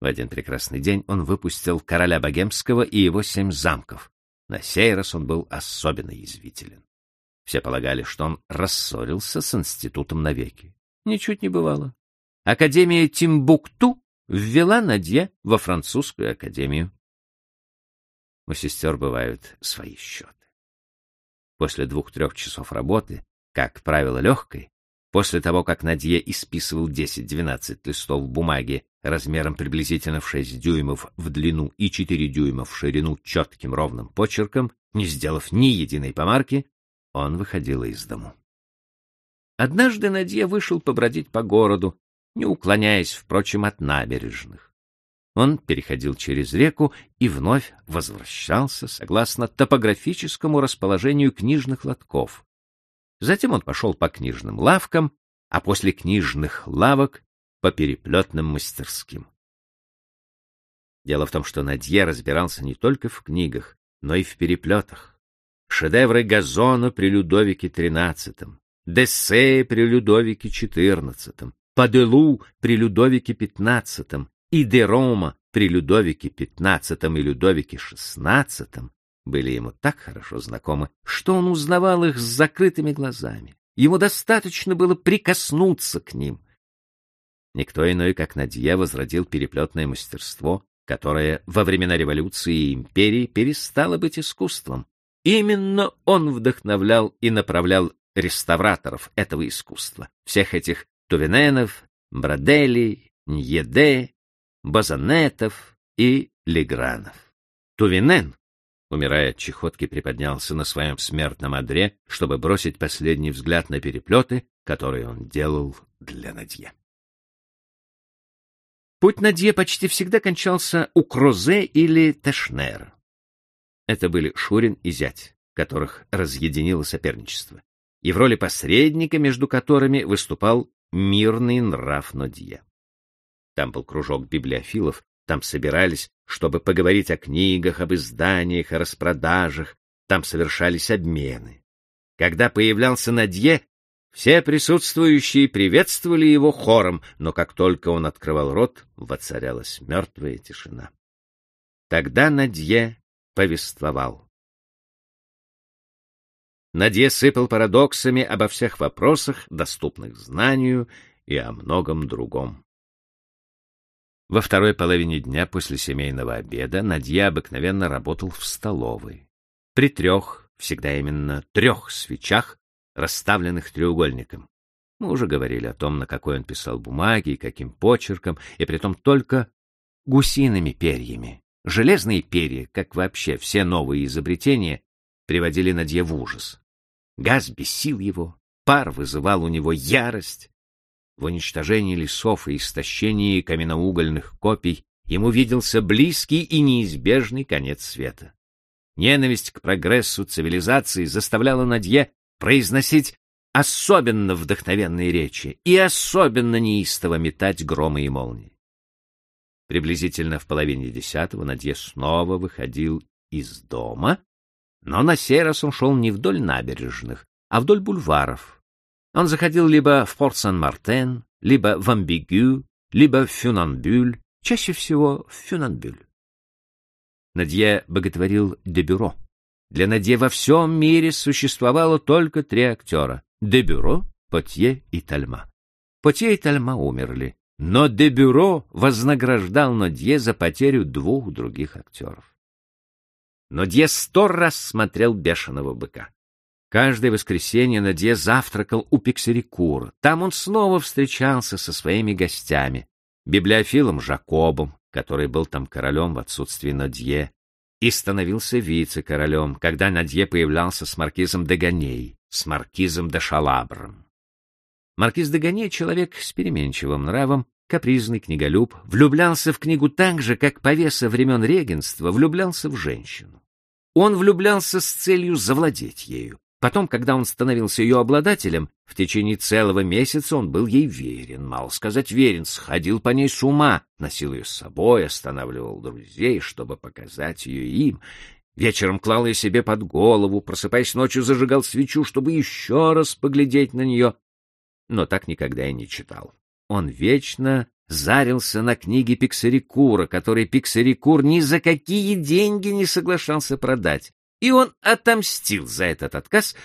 В один прекрасный день он выпустил короля Богемского и его семь замков. На сей раз он был особенно язвителен. Все полагали, что он рассорился с институтом навеки. Ничуть не бывало. Академия Тимбукту ввела Надье во французскую академию. У сестер бывают свои счеты. После двух-трех часов работы, как правило, легкой, после того, как Надье исписывал 10-12 листов бумаги размером приблизительно в 6 дюймов в длину и 4 дюйма в ширину четким ровным почерком, не сделав ни единой помарки, он выходил из дому. Однажды Надье вышел побродить по городу, не уклоняясь, впрочем, от набережных. Он переходил через реку и вновь возвращался согласно топографическому расположению книжных лотков. Затем он пошел по книжным лавкам, а после книжных лавок по переплетным мастерским. Дело в том, что Надье разбирался не только в книгах, но и в переплетах. Шедевры Газона при Людовике XIII, Дессе при Людовике XIV, Паделу при Людовике XV и Дерома при Людовике XV и Людовике XVI были ему так хорошо знакомы, что он узнавал их с закрытыми глазами. Ему достаточно было прикоснуться к ним, Никто иной, как Надье, возродил переплетное мастерство, которое во времена революции и империи перестало быть искусством. Именно он вдохновлял и направлял реставраторов этого искусства, всех этих Тувененов, Браделей, Ньеде, Базанетов и Легранов. Тувенен, умирая от чехотки, приподнялся на своем смертном одре, чтобы бросить последний взгляд на переплеты, которые он делал для Надье. Путь Надье почти всегда кончался у Крозе или Тешнера. Это были Шурин и зять, которых разъединило соперничество, и в роли посредника, между которыми выступал мирный нрав Нодье. Там был кружок библиофилов, там собирались, чтобы поговорить о книгах, об изданиях, о распродажах, там совершались обмены. Когда появлялся Надье, все присутствующие приветствовали его хором, но как только он открывал рот, воцарялась мертвая тишина. Тогда Надье повествовал. Надье сыпал парадоксами обо всех вопросах, доступных знанию, и о многом другом. Во второй половине дня после семейного обеда Надье обыкновенно работал в столовой. При трех, всегда именно трех свечах, расставленных треугольником. Мы уже говорили о том, на какой он писал бумаги и каким почерком, и притом только гусиными перьями. Железные перья, как вообще все новые изобретения, приводили Надье в ужас. Газ бесил его, пар вызывал у него ярость. В уничтожении лесов и истощении каменноугольных копий ему виделся близкий и неизбежный конец света. Ненависть к прогрессу цивилизации заставляла Надье произносить особенно вдохновенные речи и особенно неистово метать громы и молнии. Приблизительно в половине десятого Надье снова выходил из дома, но на сей раз он шел не вдоль набережных, а вдоль бульваров. Он заходил либо в Порт-Сан-Мартен, либо в Амбигю, либо в Фюнанбюль, чаще всего в Фюнанбюль. Надье боготворил Дебюро. Для Надье во всем мире существовало только три актера — Дебюро, Потье и Тальма. Потье и Тальма умерли, но Дебюро вознаграждал Надье за потерю двух других актеров. Надье сто раз смотрел «Бешеного быка». Каждое воскресенье Надье завтракал у Пиксерикур. Там он снова встречался со своими гостями, библиофилом Жакобом, который был там королем в отсутствие Надье, и становился вице-королем, когда Надье появлялся с маркизом де Ганей, с маркизом де Шалабром. Маркиз де Ганей — человек с переменчивым нравом, капризный книголюб, влюблялся в книгу так же, как повеса времен регенства влюблялся в женщину. Он влюблялся с целью завладеть ею, Потом, когда он становился ее обладателем, в течение целого месяца он был ей верен, мало сказать верен, сходил по ней с ума, носил ее с собой, останавливал друзей, чтобы показать ее им. Вечером клал ее себе под голову, просыпаясь ночью, зажигал свечу, чтобы еще раз поглядеть на нее. Но так никогда и не читал. Он вечно зарился на книге Пиксерикура, которые Пиксерикур ни за какие деньги не соглашался продать и он отомстил за этот отказ,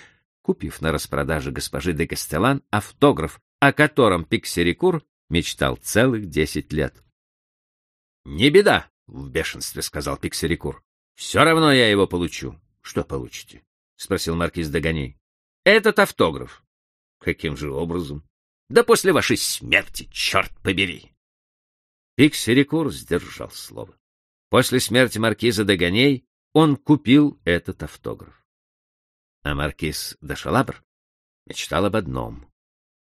купив на распродаже госпожи де Кастелан автограф, о котором Пиксерикур мечтал целых десять лет. — Не беда, — в бешенстве сказал Пиксерикур. — Все равно я его получу. — Что получите? — спросил маркиз Дагоней. — Этот автограф. — Каким же образом? — Да после вашей смерти, черт побери! Пиксерикур сдержал слово. После смерти маркиза Дагоней он купил этот автограф. А маркиз де Шалабр мечтал об одном,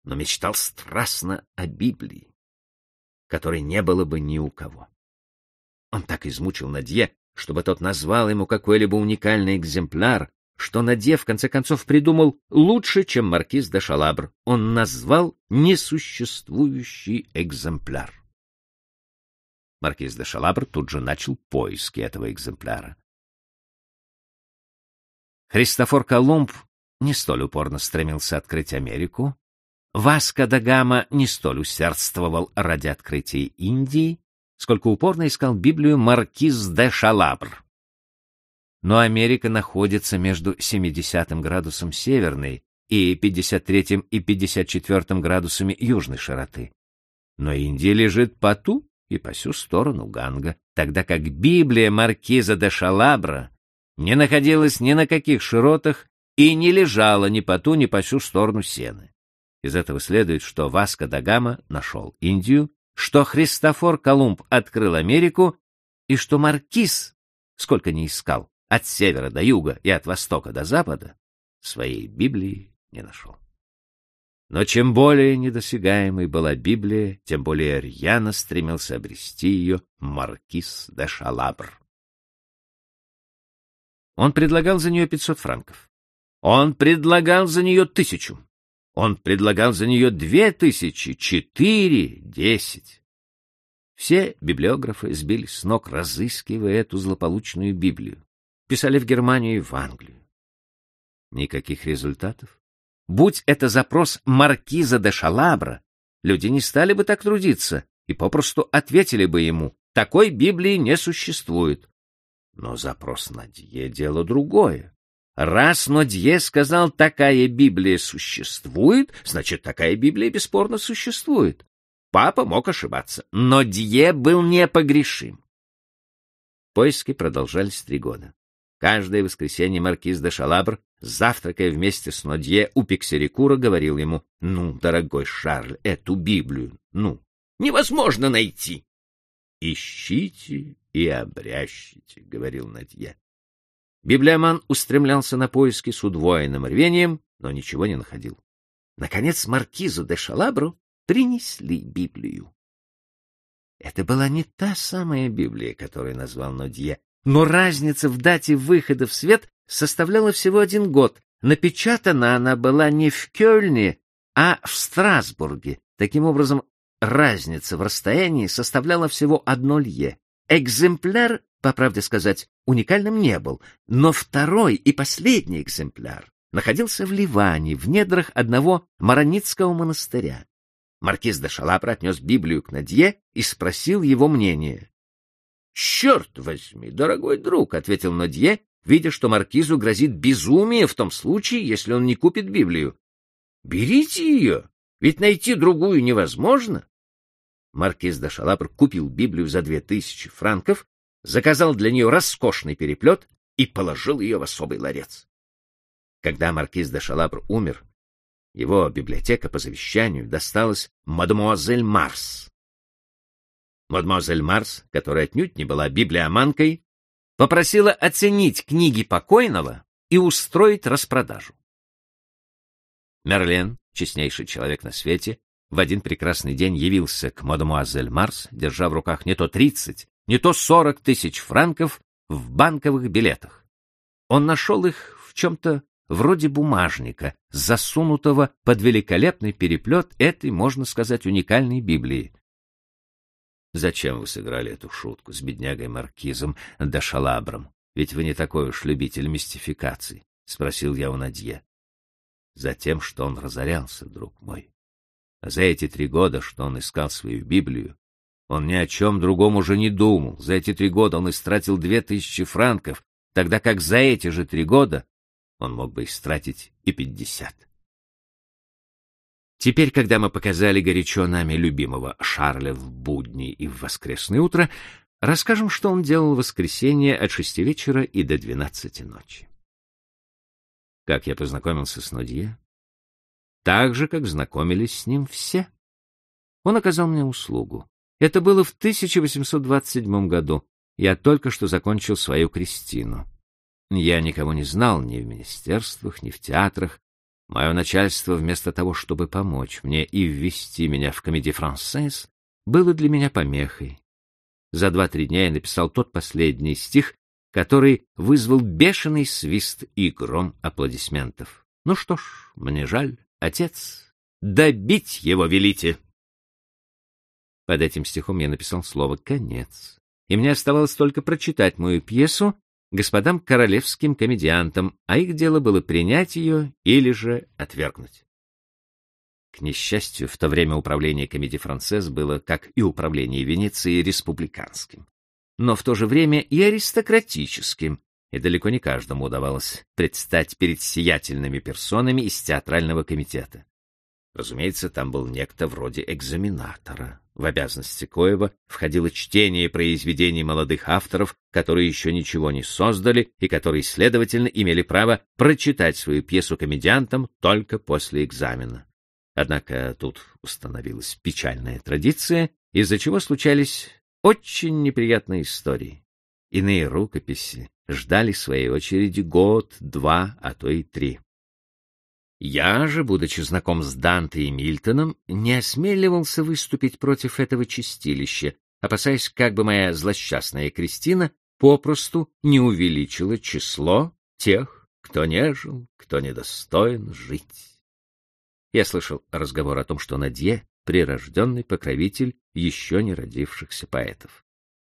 но мечтал страстно о Библии, которой не было бы ни у кого. Он так измучил Надье, чтобы тот назвал ему какой-либо уникальный экземпляр, что Надье в конце концов придумал лучше, чем маркиз де Шалабр. Он назвал несуществующий экземпляр. Маркиз де Шалабр тут же начал поиски этого экземпляра. Христофор Колумб не столь упорно стремился открыть Америку, Васко да Гама не столь усердствовал ради открытия Индии, сколько упорно искал Библию маркиз де Шалабр. Но Америка находится между 70 градусом северной и 53 и 54 градусами южной широты. Но Индия лежит по ту и по сю сторону Ганга, тогда как Библия маркиза де Шалабра не находилась ни на каких широтах и не лежала ни по ту, ни по сю сторону сены. Из этого следует, что Васко да Гама нашел Индию, что Христофор Колумб открыл Америку и что Маркиз, сколько ни искал, от севера до юга и от востока до запада, своей Библии не нашел. Но чем более недосягаемой была Библия, тем более рьяно стремился обрести ее Маркиз де Шалабр. Он предлагал за нее 500 франков. Он предлагал за нее тысячу. Он предлагал за нее две тысячи, четыре, десять. Все библиографы сбились с ног, разыскивая эту злополучную Библию. Писали в Германию и в Англию. Никаких результатов. Будь это запрос маркиза де Шалабра, люди не стали бы так трудиться и попросту ответили бы ему, такой Библии не существует. Но запрос на Дье — дело другое. Раз Нодье сказал, такая Библия существует, значит, такая Библия бесспорно существует. Папа мог ошибаться, но Дье был непогрешим. Поиски продолжались три года. Каждое воскресенье маркиз де Шалабр, завтракая вместе с Нодье у Пиксерикура, говорил ему, «Ну, дорогой Шарль, эту Библию, ну, невозможно найти». «Ищите и обрящите», — говорил Нодье. Библиоман устремлялся на поиски с удвоенным рвением, но ничего не находил. Наконец маркизу де Шалабру принесли Библию. Это была не та самая Библия, которую назвал Нодье, но разница в дате выхода в свет составляла всего один год. Напечатана она была не в Кёльне, а в Страсбурге. Таким образом, разница в расстоянии составляла всего одно лье. Экземпляр, по правде сказать, уникальным не был, но второй и последний экземпляр находился в Ливане, в недрах одного маронитского монастыря. Маркиз де Шалапр отнес Библию к Надье и спросил его мнение. — Черт возьми, дорогой друг, — ответил Надье, видя, что маркизу грозит безумие в том случае, если он не купит Библию. — Берите ее, ведь найти другую невозможно. Маркиз де Шалапр купил Библию за две тысячи франков заказал для нее роскошный переплет и положил ее в особый ларец. Когда маркиз де Шалабр умер, его библиотека по завещанию досталась мадемуазель Марс. Мадемуазель Марс, которая отнюдь не была библиоманкой, попросила оценить книги покойного и устроить распродажу. Мерлен, честнейший человек на свете, в один прекрасный день явился к мадемуазель Марс, держа в руках не то тридцать, не то сорок тысяч франков в банковых билетах. Он нашел их в чем-то вроде бумажника, засунутого под великолепный переплет этой, можно сказать, уникальной Библии. Зачем вы сыграли эту шутку с беднягой Маркизом да Шалабром? Ведь вы не такой уж любитель мистификаций, — спросил я у Надье. Затем, что он разорялся, друг мой. За эти три года, что он искал свою Библию, он ни о чем другом уже не думал. За эти три года он истратил две тысячи франков, тогда как за эти же три года он мог бы истратить и пятьдесят. Теперь, когда мы показали горячо нами любимого Шарля в будни и в воскресное утро, расскажем, что он делал в воскресенье от шести вечера и до двенадцати ночи. Как я познакомился с Нодье? Так же, как знакомились с ним все. Он оказал мне услугу. Это было в 1827 году. Я только что закончил свою Кристину. Я никого не знал ни в министерствах, ни в театрах. Мое начальство, вместо того, чтобы помочь мне и ввести меня в комедий францез, было для меня помехой. За два-три дня я написал тот последний стих, который вызвал бешеный свист и гром аплодисментов. Ну что ж, мне жаль, отец, добить его велите. Под этим стихом я написал слово «конец», и мне оставалось только прочитать мою пьесу господам королевским комедиантам, а их дело было принять ее или же отвергнуть. К несчастью, в то время управление комедий францез было, как и управление Венеции, республиканским, но в то же время и аристократическим, и далеко не каждому удавалось предстать перед сиятельными персонами из театрального комитета. Разумеется, там был некто вроде экзаменатора, в обязанности коего входило чтение произведений молодых авторов, которые еще ничего не создали и которые, следовательно, имели право прочитать свою пьесу комедиантам только после экзамена. Однако тут установилась печальная традиция, из-за чего случались очень неприятные истории. Иные рукописи ждали своей очереди год, два, а то и три. Я же, будучи знаком с Данте и Мильтоном, не осмеливался выступить против этого чистилища, опасаясь, как бы моя злосчастная Кристина попросту не увеличила число тех, кто не жил, кто недостоин жить. Я слышал разговор о том, что Надье — прирожденный покровитель еще не родившихся поэтов.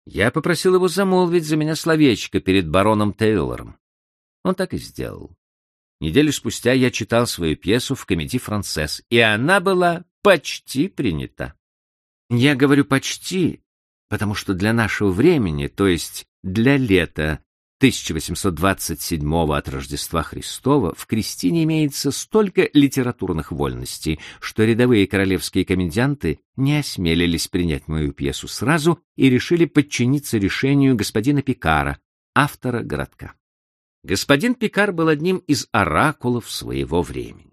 Я попросил его замолвить за меня словечко перед бароном Тейлором. Он так и сделал. Неделю спустя я читал свою пьесу в комедии «Францесс», и она была почти принята. Я говорю «почти», потому что для нашего времени, то есть для лета 1827 от Рождества Христова, в Кристине имеется столько литературных вольностей, что рядовые королевские комедианты не осмелились принять мою пьесу сразу и решили подчиниться решению господина Пикара, автора «Городка». Господин Пикар был одним из оракулов своего времени.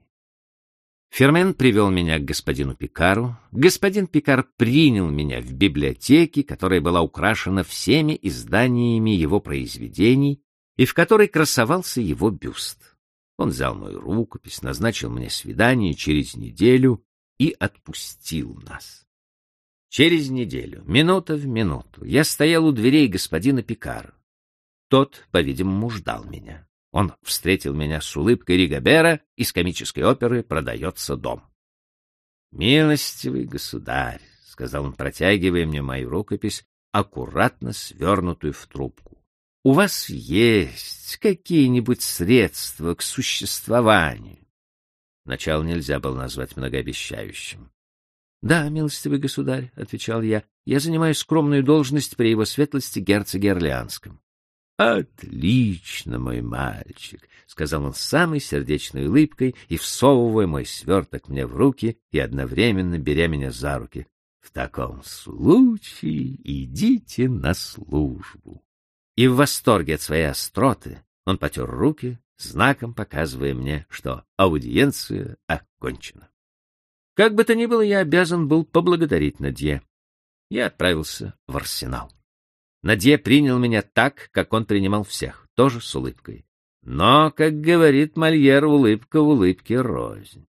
Фермен привел меня к господину Пикару. Господин Пикар принял меня в библиотеке, которая была украшена всеми изданиями его произведений и в которой красовался его бюст. Он взял мою рукопись, назначил мне свидание через неделю и отпустил нас. Через неделю, минута в минуту, я стоял у дверей господина Пикара. Тот, по-видимому, ждал меня. Он встретил меня с улыбкой Ригабера из комической оперы «Продается дом». «Милостивый государь», — сказал он, протягивая мне мою рукопись, аккуратно свернутую в трубку. «У вас есть какие-нибудь средства к существованию?» Начало нельзя было назвать многообещающим. «Да, милостивый государь», — отвечал я, — «я занимаю скромную должность при его светлости герцоге Орлеанском». «Отлично, мой мальчик», — сказал он с самой сердечной улыбкой и всовывая мой сверток мне в руки и одновременно беря меня за руки. «В таком случае идите на службу». И в восторге от своей остроты он потер руки, знаком показывая мне, что аудиенция окончена. Как бы то ни было, я обязан был поблагодарить Надье. Я отправился в арсенал. Надье принял меня так, как он принимал всех, тоже с улыбкой. Но, как говорит Мольер, улыбка улыбке рознь.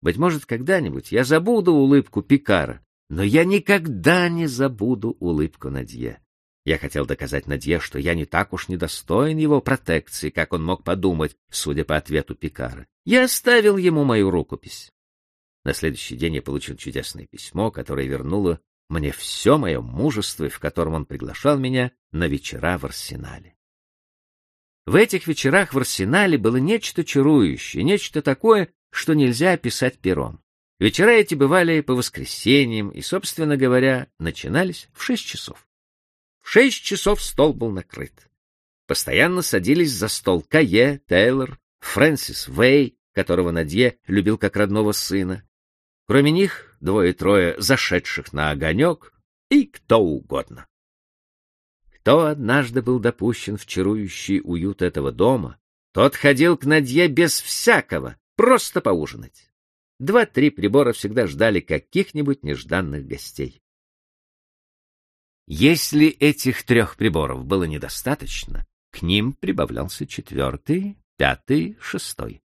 Быть может, когда-нибудь я забуду улыбку Пикара, но я никогда не забуду улыбку Надье. Я хотел доказать Надье, что я не так уж недостоин его протекции, как он мог подумать, судя по ответу Пикара. Я оставил ему мою рукопись. На следующий день я получил чудесное письмо, которое вернуло мне все мое мужество, в котором он приглашал меня на вечера в арсенале. В этих вечерах в арсенале было нечто чарующее, нечто такое, что нельзя описать пером. Вечера эти бывали по воскресеньям и, собственно говоря, начинались в шесть часов. В шесть часов стол был накрыт. Постоянно садились за стол Кае, Тейлор, Фрэнсис Вей, которого Надье любил как родного сына, Кроме них двое-трое зашедших на огонек и кто угодно. Кто однажды был допущен в чарующий уют этого дома, тот ходил к Надье без всякого, просто поужинать. Два-три прибора всегда ждали каких-нибудь нежданных гостей. Если этих трех приборов было недостаточно, к ним прибавлялся четвертый, пятый, шестой.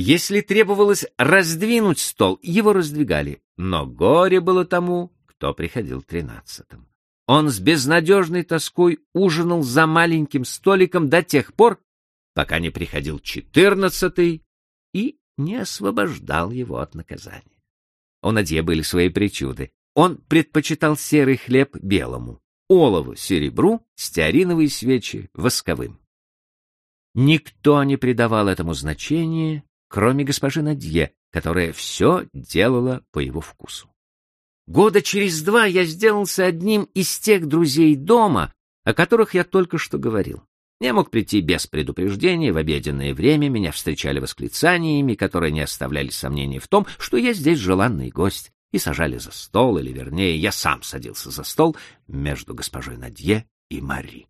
Если требовалось раздвинуть стол, его раздвигали, но горе было тому, кто приходил тринадцатым. Он с безнадежной тоской ужинал за маленьким столиком до тех пор, пока не приходил четырнадцатый и не освобождал его от наказания. У Надье были свои причуды. Он предпочитал серый хлеб белому, олово серебру, стеариновые свечи восковым. Никто не придавал этому значения, кроме госпожи Надье, которая все делала по его вкусу. Года через два я сделался одним из тех друзей дома, о которых я только что говорил. Я мог прийти без предупреждения, в обеденное время меня встречали восклицаниями, которые не оставляли сомнений в том, что я здесь желанный гость, и сажали за стол, или, вернее, я сам садился за стол между госпожой Надье и Мари.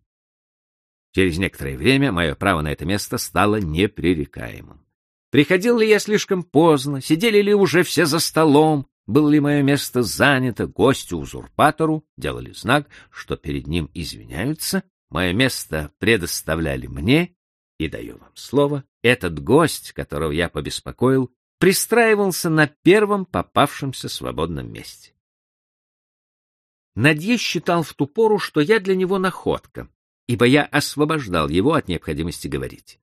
Через некоторое время мое право на это место стало непререкаемым. Приходил ли я слишком поздно, сидели ли уже все за столом, было ли мое место занято, гостю-узурпатору делали знак, что перед ним извиняются, мое место предоставляли мне, и даю вам слово, этот гость, которого я побеспокоил, пристраивался на первом попавшемся свободном месте. Надье считал в ту пору, что я для него находка, ибо я освобождал его от необходимости говорить.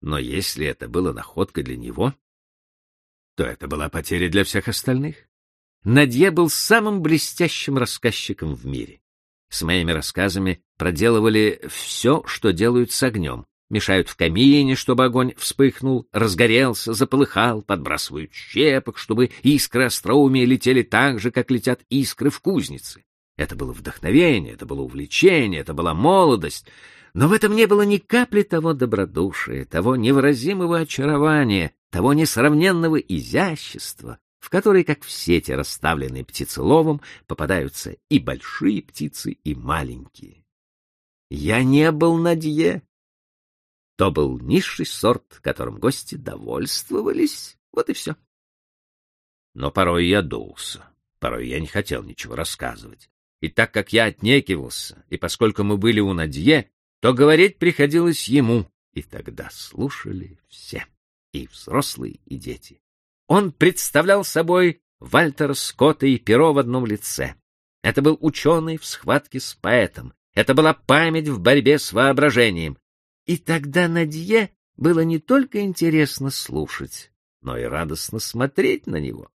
Но если это было находка для него, то это была потеря для всех остальных. Надье был самым блестящим рассказчиком в мире. С моими рассказами проделывали все, что делают с огнем. Мешают в камине, чтобы огонь вспыхнул, разгорелся, заполыхал, подбрасывают щепок, чтобы искры остроумия летели так же, как летят искры в кузнице. Это было вдохновение, это было увлечение, это была молодость, но в этом не было ни капли того добродушия, того невыразимого очарования, того несравненного изящества, в которой, как в сети, расставленные птицеловом, попадаются и большие птицы, и маленькие. Я не был на дье. То был низший сорт, которым гости довольствовались, вот и все. Но порой я дулся, порой я не хотел ничего рассказывать. И так как я отнекивался, и поскольку мы были у Надье, то говорить приходилось ему, и тогда слушали все, и взрослые, и дети. Он представлял собой Вальтера Скотта и перо в одном лице. Это был ученый в схватке с поэтом. Это была память в борьбе с воображением. И тогда Надье было не только интересно слушать, но и радостно смотреть на него.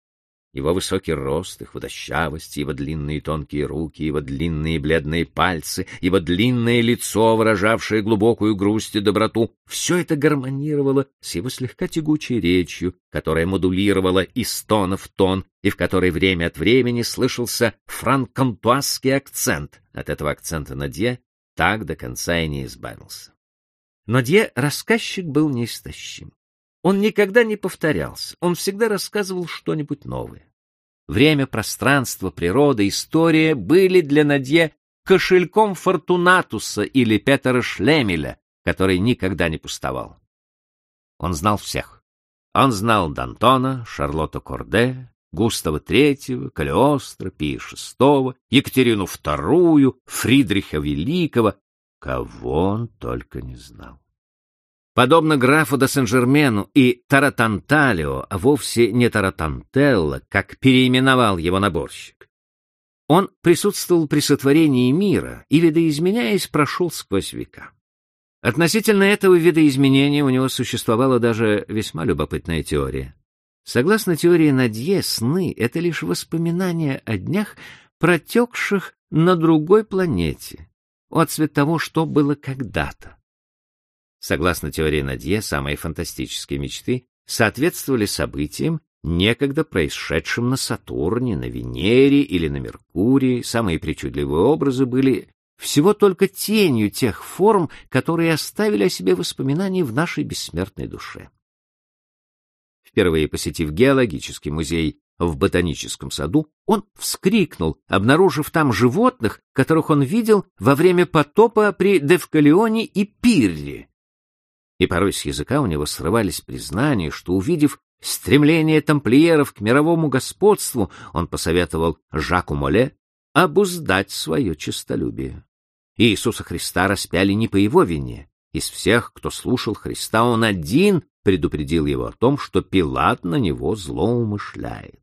Его высокий рост, их худощавость, его длинные тонкие руки, его длинные бледные пальцы, его длинное лицо, выражавшее глубокую грусть и доброту — все это гармонировало с его слегка тягучей речью, которая модулировала из тона в тон, и в которой время от времени слышался франконтуазский акцент. От этого акцента Надье так до конца и не избавился. Надье рассказчик был неистощим. Он никогда не повторялся, он всегда рассказывал что-нибудь новое. Время, пространство, природа, история были для Надье кошельком Фортунатуса или Петера Шлемеля, который никогда не пустовал. Он знал всех. Он знал Д'Антона, Шарлотту Корде, Густава III, Калиостро, Пия VI, Екатерину II, Фридриха Великого, кого он только не знал. Подобно графу де Сен-Жермену и Таратанталио, а вовсе не Таратантелло, как переименовал его наборщик. Он присутствовал при сотворении мира и, видоизменяясь, прошел сквозь века. Относительно этого видоизменения у него существовала даже весьма любопытная теория. Согласно теории Надье, сны — это лишь воспоминания о днях, протекших на другой планете, отцвет того, что было когда-то. Согласно теории Надье, самые фантастические мечты соответствовали событиям, некогда происшедшим на Сатурне, на Венере или на Меркурии. Самые причудливые образы были всего только тенью тех форм, которые оставили о себе воспоминания в нашей бессмертной душе. Впервые посетив геологический музей в ботаническом саду, он вскрикнул, обнаружив там животных, которых он видел во время потопа при Девкалионе и Пирре и порой с языка у него срывались признания, что, увидев стремление тамплиеров к мировому господству, он посоветовал Жаку Моле обуздать свое честолюбие. Иисуса Христа распяли не по его вине. Из всех, кто слушал Христа, он один предупредил его о том, что Пилат на него злоумышляет.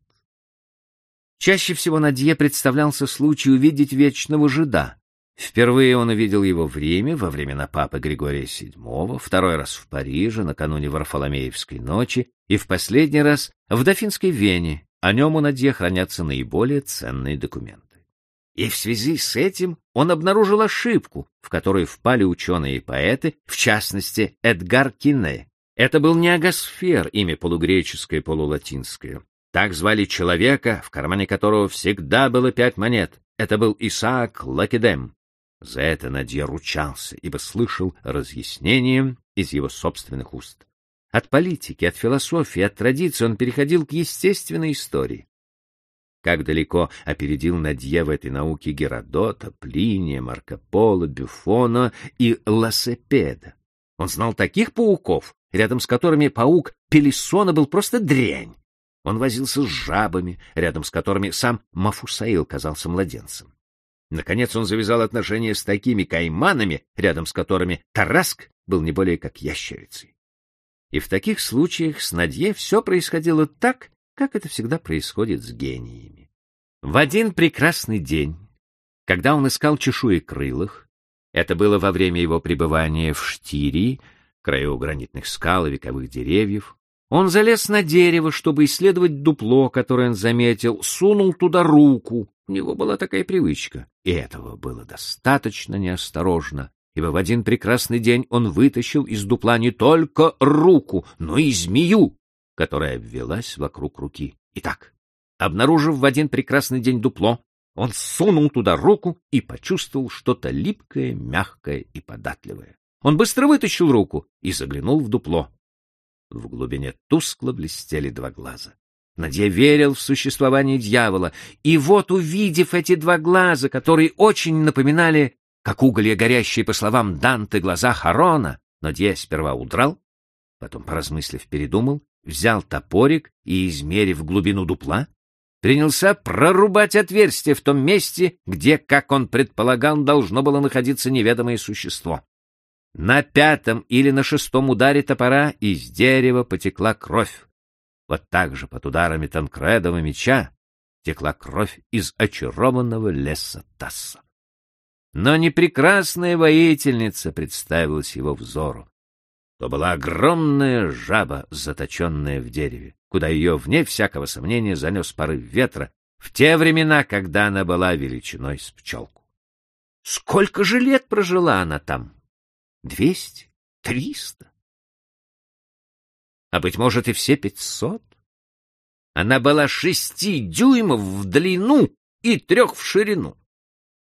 Чаще всего Надье представлялся случай увидеть вечного жида, Впервые он увидел его в Риме во времена папы Григория VII, второй раз в Париже накануне Варфоломеевской ночи и в последний раз в Дофинской Вене. О нем у Надье хранятся наиболее ценные документы. И в связи с этим он обнаружил ошибку, в которую впали ученые и поэты, в частности Эдгар Кине. Это был не Агасфер, имя полугреческое полулатинское. Так звали человека, в кармане которого всегда было пять монет. Это был Исаак Лакедем, за это Надье ручался, ибо слышал разъяснения из его собственных уст. От политики, от философии, от традиции он переходил к естественной истории. Как далеко опередил Надье в этой науке Геродота, Плиния, Марко Поло, Бюфона и Лассепеда. Он знал таких пауков, рядом с которыми паук Пелисона был просто дрянь. Он возился с жабами, рядом с которыми сам Мафусаил казался младенцем. Наконец он завязал отношения с такими кайманами, рядом с которыми Тараск был не более как ящерицей. И в таких случаях с Надье все происходило так, как это всегда происходит с гениями. В один прекрасный день, когда он искал чешуи крылых, Это было во время его пребывания в Штирии, краю гранитных скал и вековых деревьев. Он залез на дерево, чтобы исследовать дупло, которое он заметил, сунул туда руку. У него была такая привычка, и этого было достаточно неосторожно, ибо в один прекрасный день он вытащил из дупла не только руку, но и змею, которая обвелась вокруг руки. Итак, обнаружив в один прекрасный день дупло, он сунул туда руку и почувствовал что-то липкое, мягкое и податливое. Он быстро вытащил руку и заглянул в дупло. В глубине тускло блестели два глаза. Надья верил в существование дьявола, и вот, увидев эти два глаза, которые очень напоминали, как уголья горящие, по словам Данте, глаза Харона, Надья сперва удрал, потом, поразмыслив, передумал, взял топорик и, измерив глубину дупла, принялся прорубать отверстие в том месте, где, как он предполагал, должно было находиться неведомое существо. На пятом или на шестом ударе топора из дерева потекла кровь. Вот так же под ударами Танкредова меча текла кровь из очарованного леса Тасса. Но не прекрасная воительница представилась его взору. То была огромная жаба, заточенная в дереве куда ее, вне всякого сомнения, занес порыв ветра в те времена, когда она была величиной с пчелку. Сколько же лет прожила она там? Двести? Триста? А, быть может, и все пятьсот? Она была шести дюймов в длину и трех в ширину.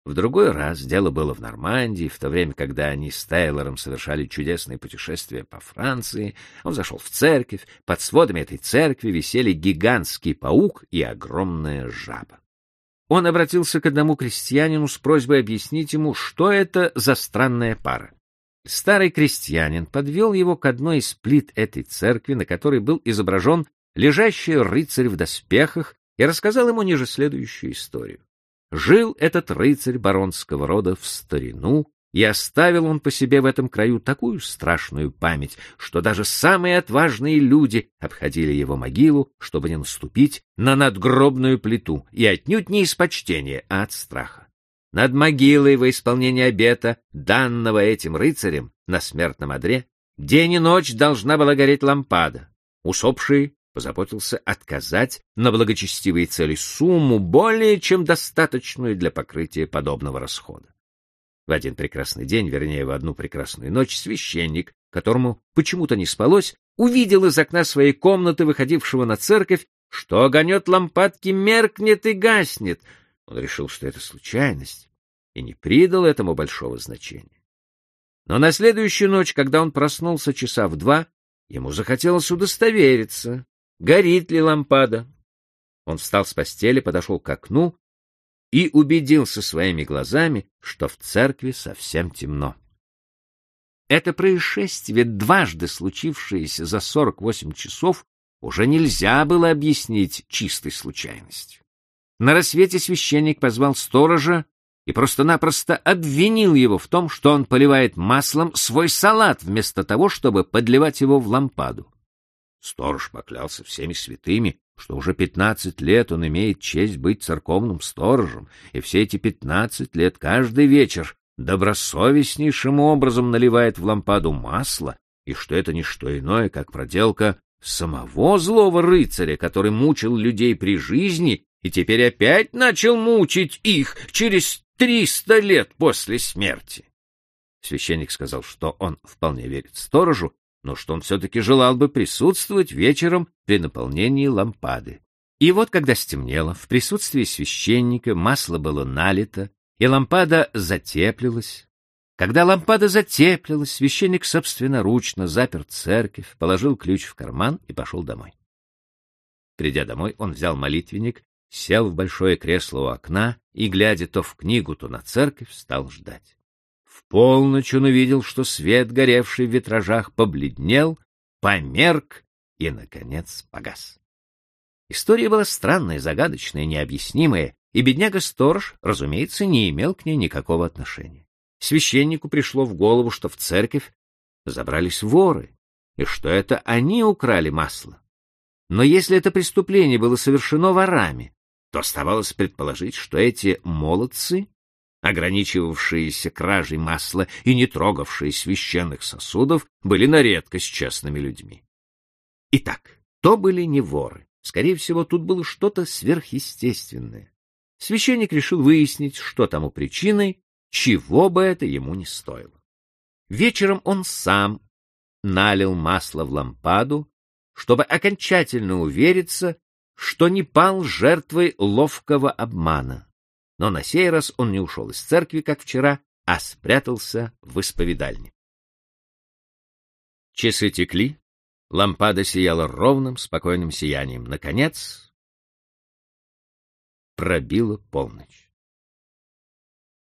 В другой раз дело было в Нормандии, в то время, когда они с Тейлором совершали чудесные путешествия по Франции. Он зашел в церковь. Под сводами этой церкви висели гигантский паук и огромная жаба. Он обратился к одному крестьянину с просьбой объяснить ему, что это за странная пара. Старый крестьянин подвел его к одной из плит этой церкви, на которой был изображен лежащий рыцарь в доспехах, и рассказал ему ниже следующую историю. Жил этот рыцарь баронского рода в старину, и оставил он по себе в этом краю такую страшную память, что даже самые отважные люди обходили его могилу, чтобы не наступить на надгробную плиту, и отнюдь не из почтения, а от страха. Над могилой во исполнение обета, данного этим рыцарем на смертном одре, день и ночь должна была гореть лампада. Усопшие позаботился отказать на благочестивые цели сумму, более чем достаточную для покрытия подобного расхода. В один прекрасный день, вернее, в одну прекрасную ночь, священник, которому почему-то не спалось, увидел из окна своей комнаты, выходившего на церковь, что огонет лампадки меркнет и гаснет. Он решил, что это случайность, и не придал этому большого значения. Но на следующую ночь, когда он проснулся часа в два, ему захотелось удостовериться, горит ли лампада. Он встал с постели, подошел к окну и убедился своими глазами, что в церкви совсем темно. Это происшествие, дважды случившееся за 48 часов, уже нельзя было объяснить чистой случайностью. На рассвете священник позвал сторожа и просто-напросто обвинил его в том, что он поливает маслом свой салат вместо того, чтобы подливать его в лампаду. Сторож поклялся всеми святыми, что уже пятнадцать лет он имеет честь быть церковным сторожем, и все эти пятнадцать лет каждый вечер добросовестнейшим образом наливает в лампаду масло, и что это не что иное, как проделка самого злого рыцаря, который мучил людей при жизни и теперь опять начал мучить их через триста лет после смерти. Священник сказал, что он вполне верит сторожу но что он все-таки желал бы присутствовать вечером при наполнении лампады. И вот, когда стемнело, в присутствии священника масло было налито, и лампада затеплилась. Когда лампада затеплилась, священник собственноручно запер церковь, положил ключ в карман и пошел домой. Придя домой, он взял молитвенник, сел в большое кресло у окна и, глядя то в книгу, то на церковь, стал ждать полночь он увидел, что свет, горевший в витражах, побледнел, померк и, наконец, погас. История была странная, загадочная, необъяснимая, и бедняга-сторож, разумеется, не имел к ней никакого отношения. Священнику пришло в голову, что в церковь забрались воры, и что это они украли масло. Но если это преступление было совершено ворами, то оставалось предположить, что эти молодцы ограничивавшиеся кражей масла и не трогавшие священных сосудов, были на редкость честными людьми. Итак, то были не воры. Скорее всего, тут было что-то сверхъестественное. Священник решил выяснить, что тому причиной, чего бы это ему не стоило. Вечером он сам налил масло в лампаду, чтобы окончательно увериться, что не пал жертвой ловкого обмана. Но на сей раз он не ушел из церкви, как вчера, а спрятался в исповедальне. Часы текли, лампада сияла ровным, спокойным сиянием. Наконец, пробила полночь.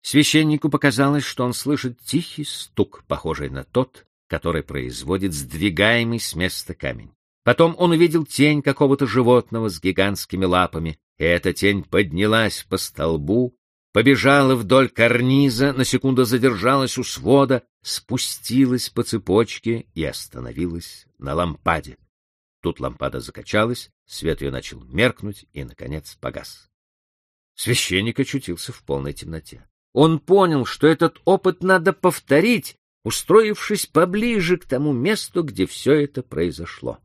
Священнику показалось, что он слышит тихий стук, похожий на тот, который производит сдвигаемый с места камень. Потом он увидел тень какого-то животного с гигантскими лапами, и эта тень поднялась по столбу, побежала вдоль карниза, на секунду задержалась у свода, спустилась по цепочке и остановилась на лампаде. Тут лампада закачалась, свет ее начал меркнуть и, наконец, погас. Священник очутился в полной темноте. Он понял, что этот опыт надо повторить, устроившись поближе к тому месту, где все это произошло.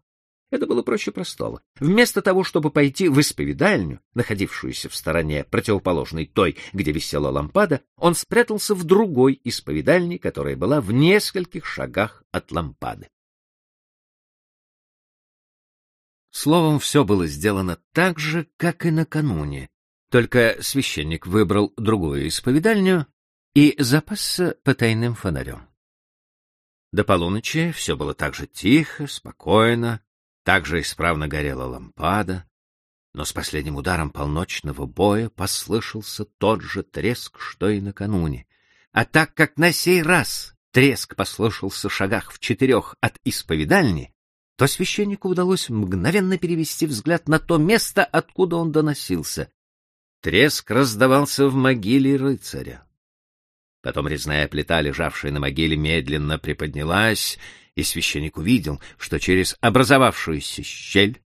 Это было проще простого. Вместо того, чтобы пойти в исповедальню, находившуюся в стороне противоположной той, где висела лампада, он спрятался в другой исповедальне, которая была в нескольких шагах от лампады. Словом, все было сделано так же, как и накануне, только священник выбрал другую исповедальню и запасся потайным фонарем. До полуночи все было так же тихо, спокойно, также исправно горела лампада, но с последним ударом полночного боя послышался тот же треск, что и накануне. А так как на сей раз треск послышался в шагах в четырех от исповедальни, то священнику удалось мгновенно перевести взгляд на то место, откуда он доносился. Треск раздавался в могиле рыцаря. Потом резная плита, лежавшая на могиле, медленно приподнялась, и священник увидел, что через образовавшуюся щель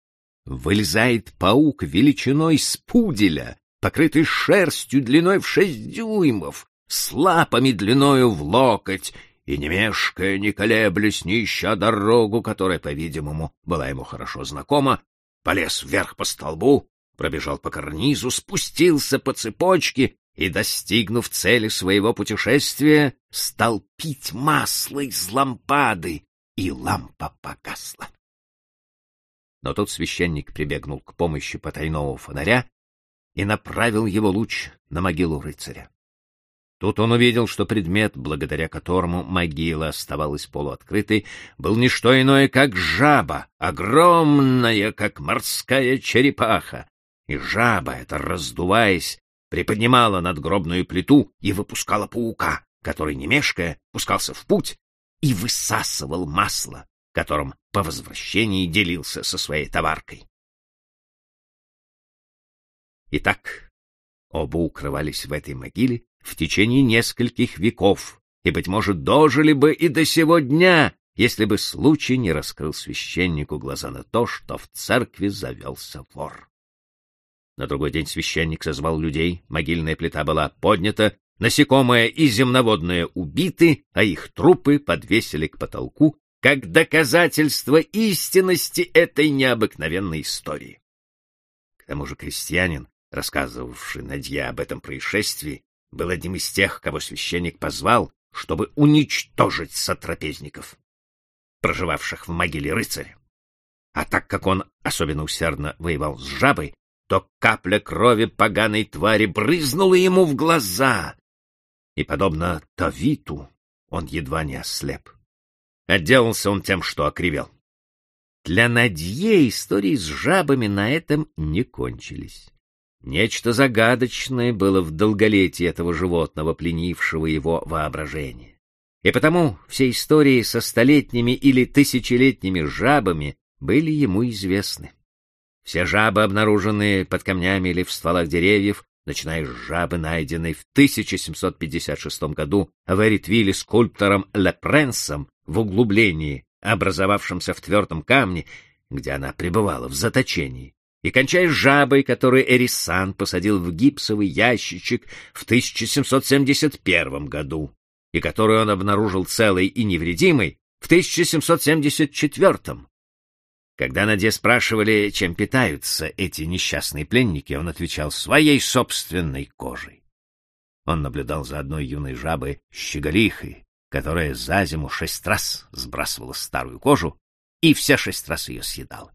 вылезает паук величиной с пуделя, покрытый шерстью длиной в шесть дюймов, с лапами длиною в локоть, и, не мешкая, не колеблясь, не ища дорогу, которая, по-видимому, была ему хорошо знакома, полез вверх по столбу, пробежал по карнизу, спустился по цепочке и, достигнув цели своего путешествия, стал пить масло из лампады, и лампа погасла. Но тут священник прибегнул к помощи потайного фонаря и направил его луч на могилу рыцаря. Тут он увидел, что предмет, благодаря которому могила оставалась полуоткрытой, был не что иное, как жаба, огромная, как морская черепаха. И жаба эта, раздуваясь, приподнимала надгробную плиту и выпускала паука, который, не мешкая, пускался в путь и высасывал масло, которым по возвращении делился со своей товаркой. Итак, оба укрывались в этой могиле в течение нескольких веков, и, быть может, дожили бы и до сего дня, если бы случай не раскрыл священнику глаза на то, что в церкви завелся вор. На другой день священник созвал людей, могильная плита была поднята, Насекомые и земноводные убиты, а их трупы подвесили к потолку, как доказательство истинности этой необыкновенной истории. К тому же крестьянин, рассказывавший Надье об этом происшествии, был одним из тех, кого священник позвал, чтобы уничтожить сотрапезников, проживавших в могиле рыцаря. А так как он особенно усердно воевал с жабой, то капля крови поганой твари брызнула ему в глаза, и, подобно Тавиту, он едва не ослеп. Отделался он тем, что окривел. Для Надье истории с жабами на этом не кончились. Нечто загадочное было в долголетии этого животного, пленившего его воображение. И потому все истории со столетними или тысячелетними жабами были ему известны. Все жабы, обнаруженные под камнями или в стволах деревьев, начиная с жабы, найденной в 1756 году в Эритвилле скульптором Лепренсом в углублении, образовавшемся в твердом камне, где она пребывала в заточении, и кончая жабой, которую Эрисан посадил в гипсовый ящичек в 1771 году, и которую он обнаружил целой и невредимой в 1774. Когда Наде спрашивали, чем питаются эти несчастные пленники, он отвечал своей собственной кожей. Он наблюдал за одной юной жабой щеголихой, которая за зиму шесть раз сбрасывала старую кожу и все шесть раз ее съедала.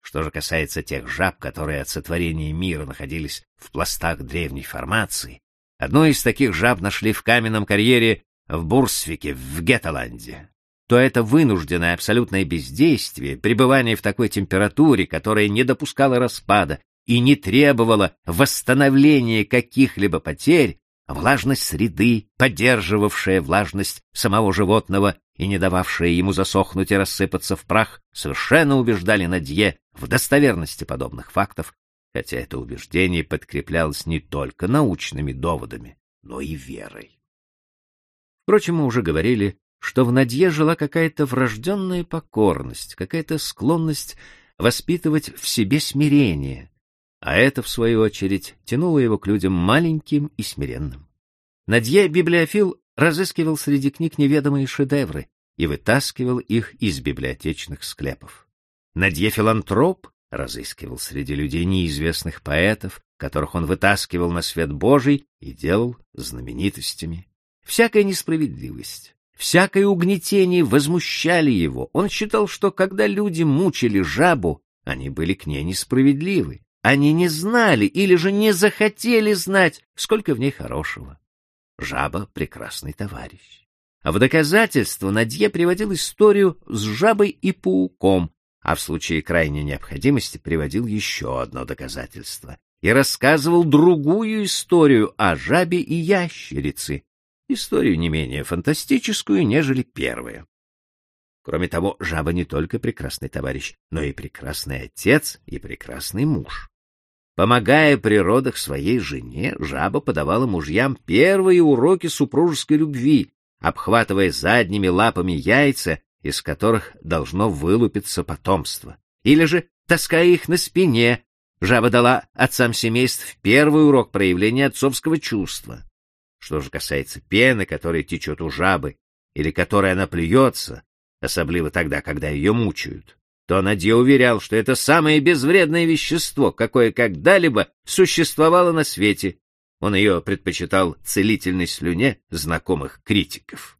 Что же касается тех жаб, которые от сотворения мира находились в пластах древней формации, одну из таких жаб нашли в каменном карьере в Бурсвике в Геттеланде, то это вынужденное абсолютное бездействие, пребывание в такой температуре, которая не допускала распада и не требовала восстановления каких-либо потерь, влажность среды, поддерживавшая влажность самого животного и не дававшая ему засохнуть и рассыпаться в прах, совершенно убеждали Надье в достоверности подобных фактов, хотя это убеждение подкреплялось не только научными доводами, но и верой. Впрочем, мы уже говорили, что в Надье жила какая-то врожденная покорность, какая-то склонность воспитывать в себе смирение, а это, в свою очередь, тянуло его к людям маленьким и смиренным. Надье библиофил разыскивал среди книг неведомые шедевры и вытаскивал их из библиотечных склепов. Надье филантроп разыскивал среди людей неизвестных поэтов, которых он вытаскивал на свет Божий и делал знаменитостями. Всякая несправедливость, всякое угнетение возмущали его. Он считал, что когда люди мучили жабу, они были к ней несправедливы. Они не знали или же не захотели знать, сколько в ней хорошего. Жаба — прекрасный товарищ. А в доказательство Надье приводил историю с жабой и пауком, а в случае крайней необходимости приводил еще одно доказательство и рассказывал другую историю о жабе и ящерице, историю не менее фантастическую, нежели первая. Кроме того, жаба не только прекрасный товарищ, но и прекрасный отец и прекрасный муж. Помогая при родах своей жене, жаба подавала мужьям первые уроки супружеской любви, обхватывая задними лапами яйца из которых должно вылупиться потомство. Или же, таская их на спине, жаба дала отцам семейств первый урок проявления отцовского чувства. Что же касается пены, которая течет у жабы, или которой она плюется, особливо тогда, когда ее мучают, то Надье уверял, что это самое безвредное вещество, какое когда-либо существовало на свете. Он ее предпочитал целительной слюне знакомых критиков.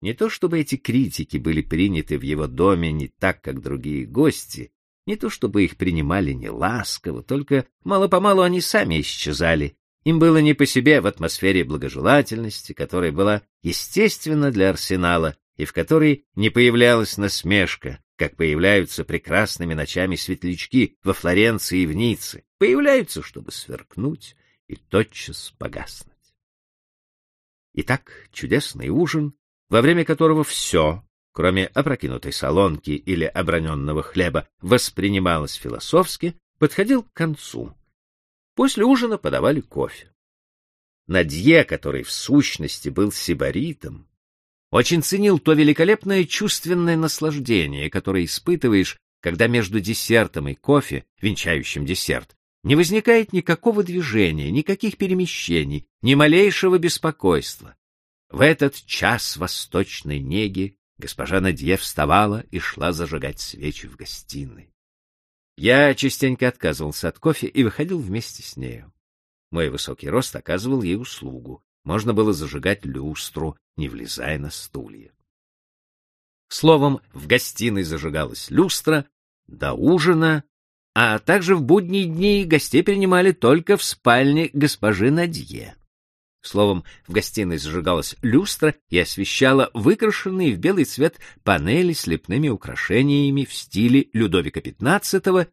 Не то чтобы эти критики были приняты в его доме не так, как другие гости, не то чтобы их принимали не ласково, только мало-помалу они сами исчезали. Им было не по себе в атмосфере благожелательности, которая была естественна для арсенала и в которой не появлялась насмешка, как появляются прекрасными ночами светлячки во Флоренции и в Ницце, появляются, чтобы сверкнуть и тотчас погаснуть. Итак, чудесный ужин во время которого все, кроме опрокинутой солонки или оброненного хлеба, воспринималось философски, подходил к концу. После ужина подавали кофе. Надье, который в сущности был сибаритом, очень ценил то великолепное чувственное наслаждение, которое испытываешь, когда между десертом и кофе, венчающим десерт, не возникает никакого движения, никаких перемещений, ни малейшего беспокойства. В этот час восточной неги госпожа Надье вставала и шла зажигать свечи в гостиной. Я частенько отказывался от кофе и выходил вместе с нею. Мой высокий рост оказывал ей услугу. Можно было зажигать люстру, не влезая на стулья. Словом, в гостиной зажигалась люстра до ужина, а также в будние дни гостей принимали только в спальне госпожи Надье. Словом, в гостиной зажигалась люстра и освещала выкрашенные в белый цвет панели с лепными украшениями в стиле Людовика XV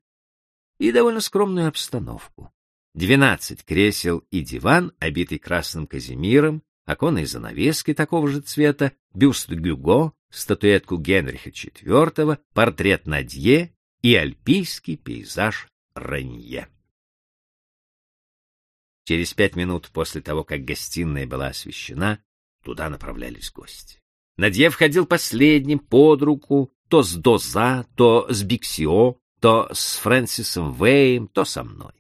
и довольно скромную обстановку. Двенадцать кресел и диван, обитый красным казимиром, оконные занавески такого же цвета, бюст Гюго, статуэтку Генриха IV, портрет Надье и альпийский пейзаж Ранье. Через пять минут после того, как гостиная была освещена, туда направлялись гости. Надье входил последним под руку, то с Доза, то с Биксио, то с Фрэнсисом Вэем, то со мной.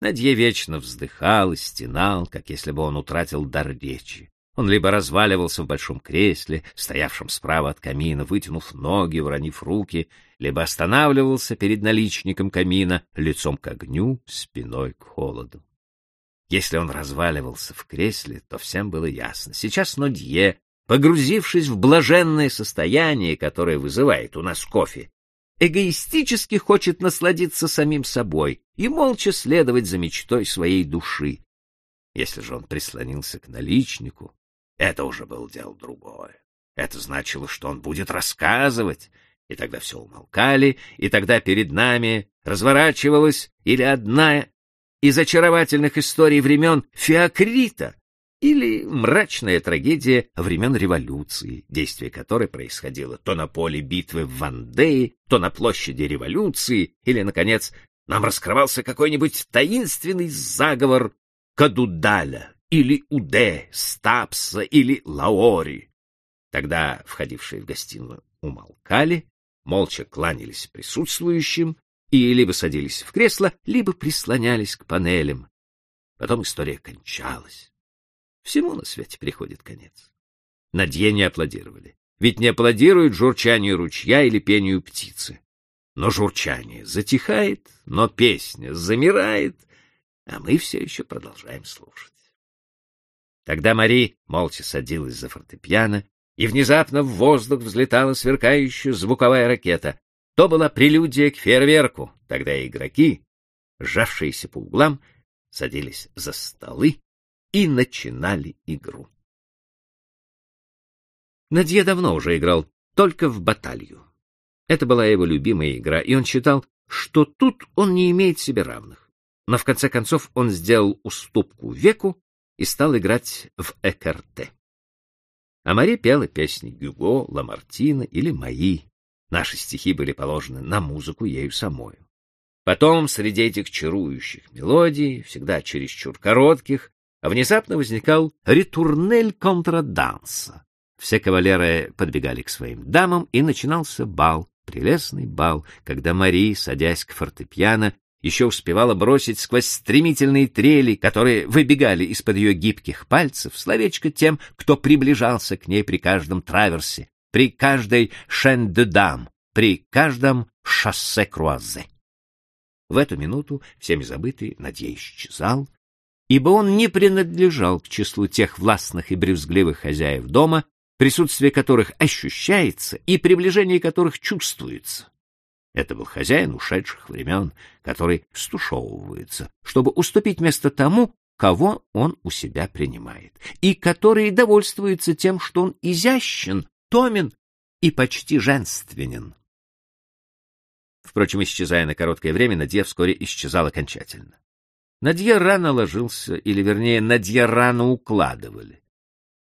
Надье вечно вздыхал и стенал, как если бы он утратил дар речи. Он либо разваливался в большом кресле, стоявшем справа от камина, вытянув ноги, уронив руки, либо останавливался перед наличником камина, лицом к огню, спиной к холоду. Если он разваливался в кресле, то всем было ясно. Сейчас Нодье, погрузившись в блаженное состояние, которое вызывает у нас кофе, эгоистически хочет насладиться самим собой и молча следовать за мечтой своей души. Если же он прислонился к наличнику, это уже было дело другое. Это значило, что он будет рассказывать, и тогда все умолкали, и тогда перед нами разворачивалась или одна из очаровательных историй времен Феокрита, или мрачная трагедия времен революции, действие которой происходило то на поле битвы в Вандее, то на площади революции, или, наконец, нам раскрывался какой-нибудь таинственный заговор Кадудаля, или Уде, Стапса, или Лаори. Тогда входившие в гостиную умолкали, молча кланялись присутствующим и либо садились в кресло, либо прислонялись к панелям. Потом история кончалась. Всему на свете приходит конец. Надье не аплодировали. Ведь не аплодируют журчанию ручья или пению птицы. Но журчание затихает, но песня замирает, а мы все еще продолжаем слушать. Тогда Мари молча садилась за фортепиано, и внезапно в воздух взлетала сверкающая звуковая ракета. То была прелюдия к фейерверку. Тогда игроки, сжавшиеся по углам, садились за столы и начинали игру. Надье давно уже играл только в баталью. Это была его любимая игра, и он считал, что тут он не имеет себе равных. Но в конце концов он сделал уступку веку и стал играть в экарте. А Мари пела песни Гюго, Ламартина или мои. Наши стихи были положены на музыку ею самою. Потом, среди этих чарующих мелодий, всегда чересчур коротких, внезапно возникал ретурнель контраданса. Все кавалеры подбегали к своим дамам, и начинался бал, прелестный бал, когда Мари, садясь к фортепиано, еще успевала бросить сквозь стремительные трели, которые выбегали из-под ее гибких пальцев, словечко тем, кто приближался к ней при каждом траверсе, при каждой шен-де-дам, при каждом шоссе-круазе. В эту минуту всеми забытый Надей исчезал, ибо он не принадлежал к числу тех властных и брюзгливых хозяев дома, присутствие которых ощущается и приближение которых чувствуется. Это был хозяин ушедших времен, который стушевывается, чтобы уступить место тому, кого он у себя принимает, и который довольствуется тем, что он изящен, томен и почти женственен. Впрочем, исчезая на короткое время, Надье вскоре исчезал окончательно. Надье рано ложился, или, вернее, Надье рано укладывали.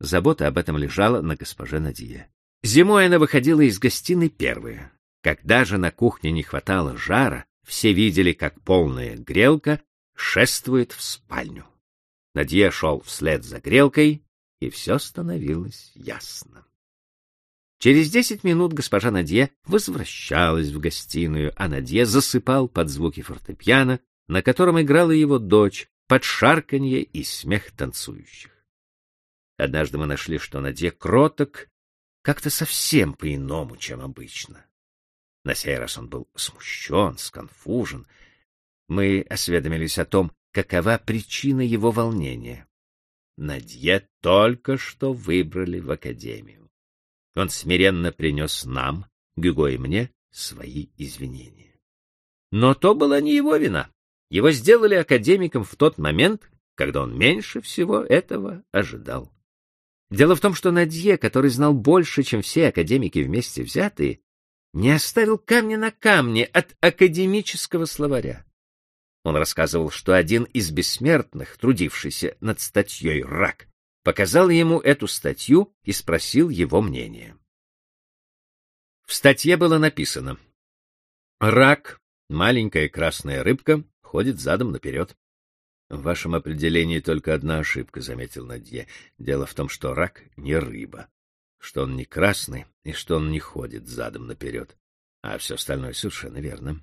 Забота об этом лежала на госпоже Надье. Зимой она выходила из гостиной первая. Когда же на кухне не хватало жара, все видели, как полная грелка шествует в спальню. Надье шел вслед за грелкой, и все становилось ясно. Через десять минут госпожа Надье возвращалась в гостиную, а Надье засыпал под звуки фортепиано, на котором играла его дочь, под шарканье и смех танцующих. Однажды мы нашли, что Надье кроток как-то совсем по-иному, чем обычно. На сей раз он был смущен, сконфужен. Мы осведомились о том, какова причина его волнения. Надье только что выбрали в академию. Он смиренно принес нам, Гюго и мне, свои извинения. Но то была не его вина. Его сделали академиком в тот момент, когда он меньше всего этого ожидал. Дело в том, что Надье, который знал больше, чем все академики вместе взятые, не оставил камня на камне от академического словаря. Он рассказывал, что один из бессмертных, трудившийся над статьей «Рак», показал ему эту статью и спросил его мнение. В статье было написано «Рак, маленькая красная рыбка, ходит задом наперед». В вашем определении только одна ошибка, — заметил Надье. Дело в том, что рак не рыба что он не красный и что он не ходит задом наперед. А все остальное совершенно верно.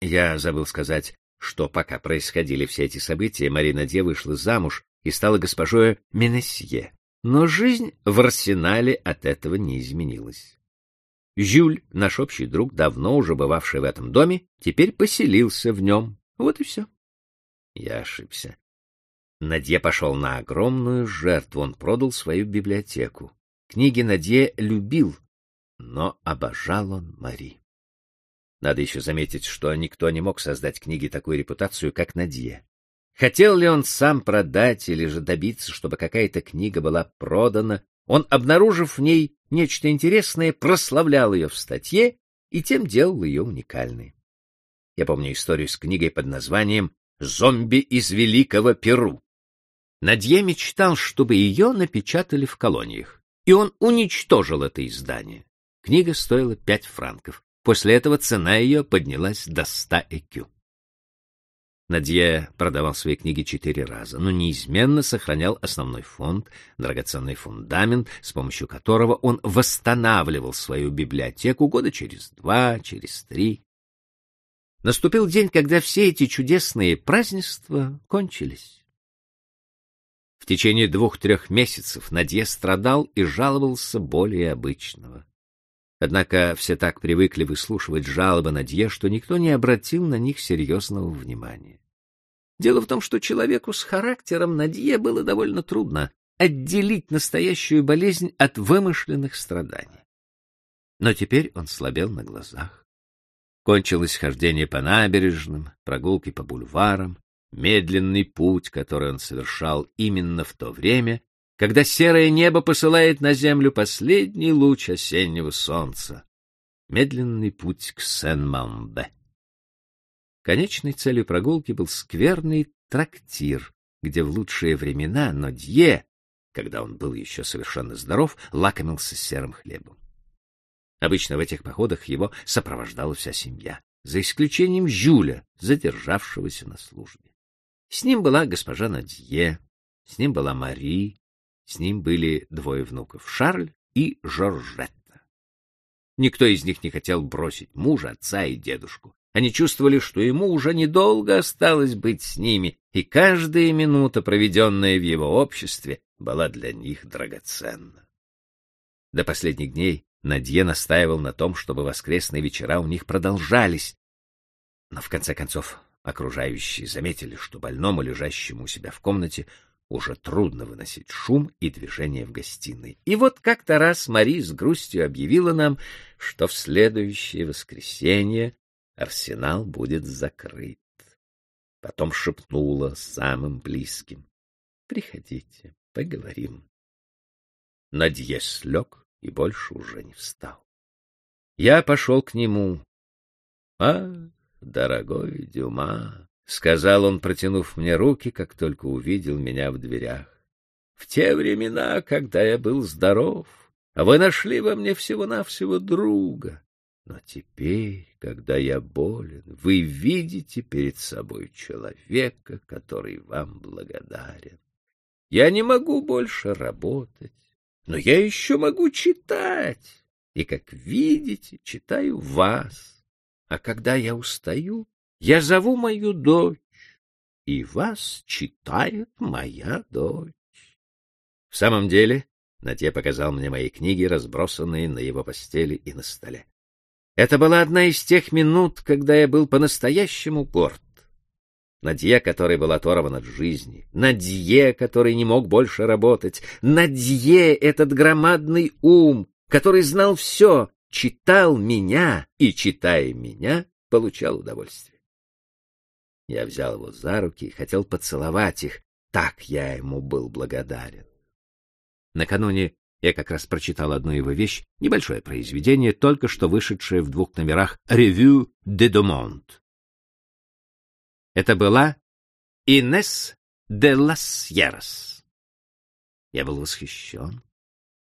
Я забыл сказать, что пока происходили все эти события, Марина Де вышла замуж и стала госпожой Менесье. Но жизнь в арсенале от этого не изменилась. Жюль, наш общий друг, давно уже бывавший в этом доме, теперь поселился в нем. Вот и все. Я ошибся. Надье пошел на огромную жертву, он продал свою библиотеку. Книги Надье любил, но обожал он Мари. Надо еще заметить, что никто не мог создать книге такую репутацию, как Надье. Хотел ли он сам продать или же добиться, чтобы какая-то книга была продана, он, обнаружив в ней нечто интересное, прославлял ее в статье и тем делал ее уникальной. Я помню историю с книгой под названием «Зомби из Великого Перу». Надье мечтал, чтобы ее напечатали в колониях, и он уничтожил это издание. Книга стоила пять франков. После этого цена ее поднялась до ста экю. Надье продавал свои книги четыре раза, но неизменно сохранял основной фонд, драгоценный фундамент, с помощью которого он восстанавливал свою библиотеку года через два, через три. Наступил день, когда все эти чудесные празднества кончились. В течение двух-трех месяцев Надье страдал и жаловался более обычного. Однако все так привыкли выслушивать жалобы Надье, что никто не обратил на них серьезного внимания. Дело в том, что человеку с характером Надье было довольно трудно отделить настоящую болезнь от вымышленных страданий. Но теперь он слабел на глазах. Кончилось хождение по набережным, прогулки по бульварам, медленный путь, который он совершал именно в то время, когда серое небо посылает на землю последний луч осеннего солнца. Медленный путь к Сен-Мамбе. Конечной целью прогулки был скверный трактир, где в лучшие времена Нодье, когда он был еще совершенно здоров, лакомился серым хлебом. Обычно в этих походах его сопровождала вся семья, за исключением Жюля, задержавшегося на службе. С ним была госпожа Надье, с ним была Мари, с ним были двое внуков — Шарль и Жоржетта. Никто из них не хотел бросить мужа, отца и дедушку. Они чувствовали, что ему уже недолго осталось быть с ними, и каждая минута, проведенная в его обществе, была для них драгоценна. До последних дней Надье настаивал на том, чтобы воскресные вечера у них продолжались. Но в конце концов окружающие заметили, что больному, лежащему у себя в комнате, уже трудно выносить шум и движение в гостиной. И вот как-то раз Мари с грустью объявила нам, что в следующее воскресенье арсенал будет закрыт. Потом шепнула самым близким. — Приходите, поговорим. Надье слег и больше уже не встал. Я пошел к нему. — А, дорогой Дюма, — сказал он, протянув мне руки, как только увидел меня в дверях. — В те времена, когда я был здоров, вы нашли во мне всего-навсего друга. Но теперь, когда я болен, вы видите перед собой человека, который вам благодарен. Я не могу больше работать, но я еще могу читать, и, как видите, читаю вас. А когда я устаю, я зову мою дочь, и вас читает моя дочь. В самом деле, Натья показал мне мои книги, разбросанные на его постели и на столе. Это была одна из тех минут, когда я был по-настоящему горд. Надье, который был оторван от жизни, Надье, который не мог больше работать, Надье, этот громадный ум, который знал все, читал меня и, читая меня, получал удовольствие. Я взял его за руки и хотел поцеловать их. Так я ему был благодарен. Накануне я как раз прочитал одну его вещь, небольшое произведение, только что вышедшее в двух номерах «Revue de Dumont». Это была Инес де лас Ярос. Я был восхищен.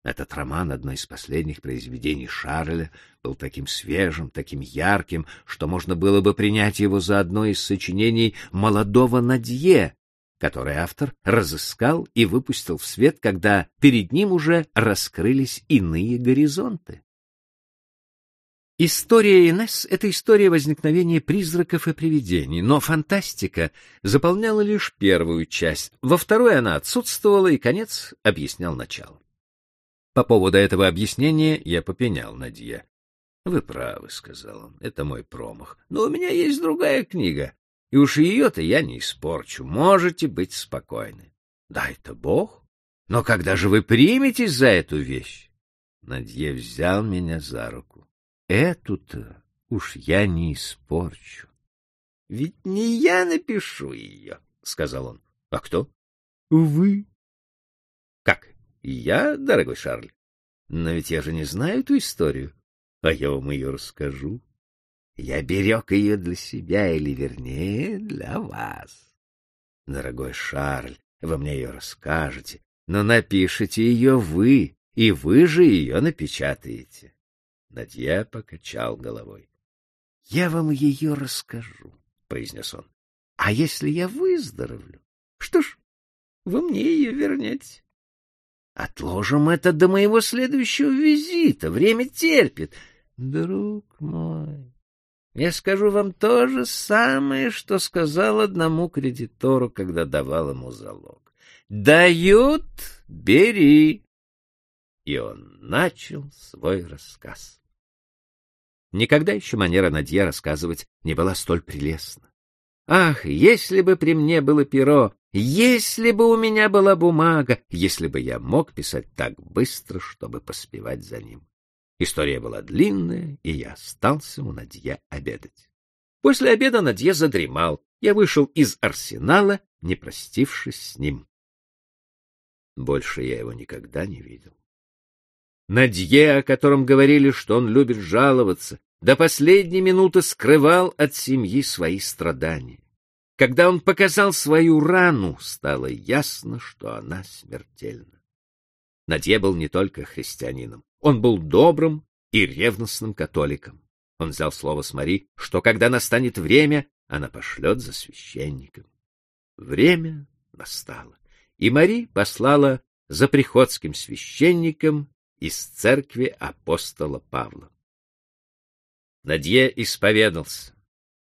Этот роман, одно из последних произведений Шарля, был таким свежим, таким ярким, что можно было бы принять его за одно из сочинений молодого Надье, которое автор разыскал и выпустил в свет, когда перед ним уже раскрылись иные горизонты. История Инесс — это история возникновения призраков и привидений, но фантастика заполняла лишь первую часть, во второй она отсутствовала, и конец объяснял начало. По поводу этого объяснения я попенял Надье. — Вы правы, — сказал он, — это мой промах. Но у меня есть другая книга, и уж ее-то я не испорчу. Можете быть спокойны. — Да это Бог. Но когда же вы приметесь за эту вещь? Надье взял меня за руку. Эту-то уж я не испорчу. — Ведь не я напишу ее, — сказал он. — А кто? — Вы.? Я, дорогой Шарль? Но ведь я же не знаю эту историю, а я вам ее расскажу. Я берег ее для себя, или, вернее, для вас. Дорогой Шарль, вы мне ее расскажете, но напишите ее вы, и вы же ее напечатаете. Надья покачал головой. — Я вам ее расскажу, — произнес он. — А если я выздоровлю? Что ж, вы мне ее вернете. Отложим это до моего следующего визита. Время терпит. Друг мой, я скажу вам то же самое, что сказал одному кредитору, когда давал ему залог. Дают — бери. И он начал свой рассказ. Никогда еще манера Надье рассказывать не была столь прелестна. Ах, если бы при мне было перо, если бы у меня была бумага, если бы я мог писать так быстро, чтобы поспевать за ним. История была длинная, и я остался у Надье обедать. После обеда Надье задремал. Я вышел из арсенала, не простившись с ним. Больше я его никогда не видел. Надье, о котором говорили, что он любит жаловаться, до последней минуты скрывал от семьи свои страдания. Когда он показал свою рану, стало ясно, что она смертельна. Надье был не только христианином, он был добрым и ревностным католиком. Он взял слово с Мари, что когда настанет время, она пошлет за священником. Время настало, и Мари послала за приходским священником из церкви апостола Павла. Надье исповедался.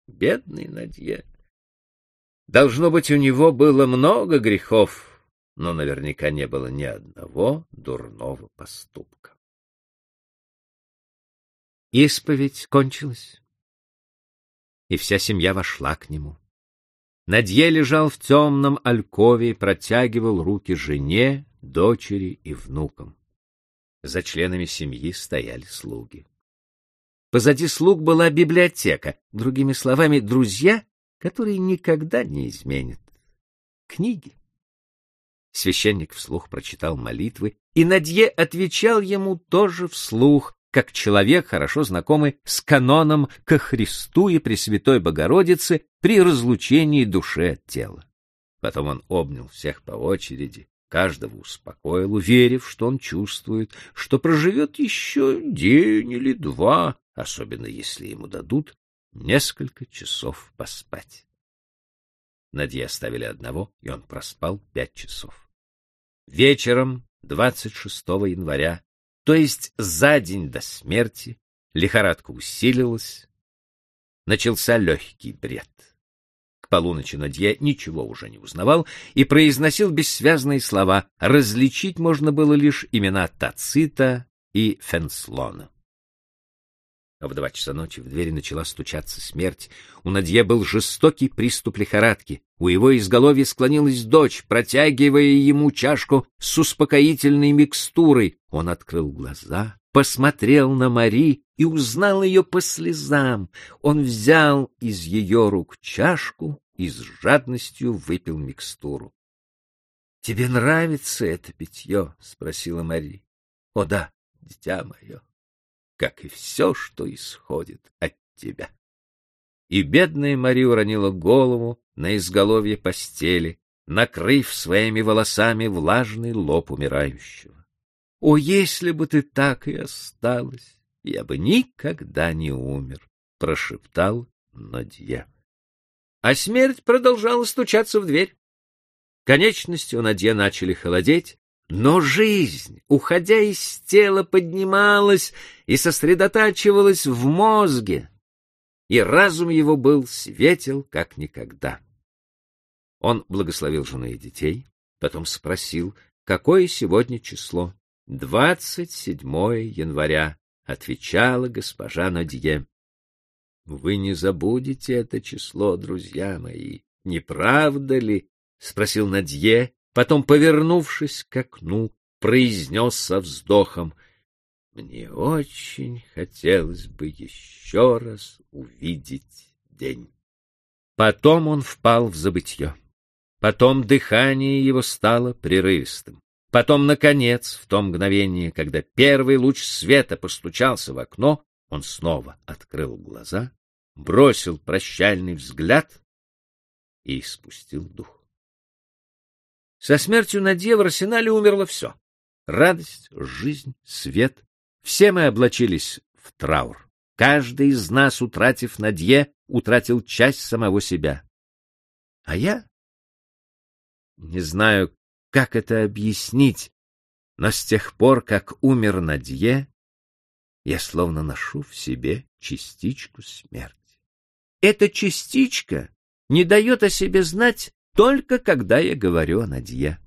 Бедный Надье. Должно быть, у него было много грехов, но наверняка не было ни одного дурного поступка. Исповедь кончилась, и вся семья вошла к нему. Надье лежал в темном алькове и протягивал руки жене, дочери и внукам. За членами семьи стояли слуги. Позади слуг была библиотека, другими словами, друзья, которые никогда не изменят. Книги. Священник вслух прочитал молитвы, и Надье отвечал ему тоже вслух, как человек, хорошо знакомый с каноном ко Христу и Пресвятой Богородице при разлучении души от тела. Потом он обнял всех по очереди, каждого успокоил, уверив, что он чувствует, что проживет еще день или два, особенно если ему дадут несколько часов поспать. Надье оставили одного, и он проспал пять часов. Вечером 26 января, то есть за день до смерти, лихорадка усилилась, начался легкий бред. К полуночи Надье ничего уже не узнавал и произносил бессвязные слова. Различить можно было лишь имена Тацита и Фенслона. В два часа ночи в двери начала стучаться смерть. У Надье был жестокий приступ лихорадки. У его изголовья склонилась дочь, протягивая ему чашку с успокоительной микстурой. Он открыл глаза, посмотрел на Мари и узнал ее по слезам. Он взял из ее рук чашку и с жадностью выпил микстуру. — Тебе нравится это питье? — спросила Мари. — О да, дитя мое, как и все, что исходит от тебя. И бедная Мари уронила голову на изголовье постели, накрыв своими волосами влажный лоб умирающего. О, если бы ты так и осталась, я бы никогда не умер, прошептал Надье. А смерть продолжала стучаться в дверь. Конечности у Надье начали холодеть, Но жизнь, уходя из тела, поднималась и сосредотачивалась в мозге, и разум его был светел, как никогда. Он благословил жену и детей, потом спросил, какое сегодня число. «Двадцать седьмое января», — отвечала госпожа Надье. «Вы не забудете это число, друзья мои, не правда ли?» — спросил Надье, потом, повернувшись к окну, произнес со вздохом — мне очень хотелось бы еще раз увидеть день. Потом он впал в забытье. Потом дыхание его стало прерывистым. Потом, наконец, в том мгновении, когда первый луч света постучался в окно, он снова открыл глаза, бросил прощальный взгляд и спустил дух. Со смертью Надье в арсенале умерло все — радость, жизнь, свет, все мы облачились в траур. Каждый из нас, утратив Надье, утратил часть самого себя. А я не знаю, как это объяснить, но с тех пор, как умер Надье, я словно ношу в себе частичку смерти. Эта частичка не дает о себе знать только когда я говорю о Надье.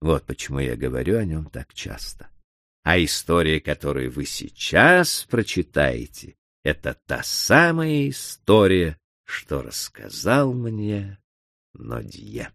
Вот почему я говорю о нем так часто. А история, которую вы сейчас прочитаете, это та самая история, что рассказал мне Нодье.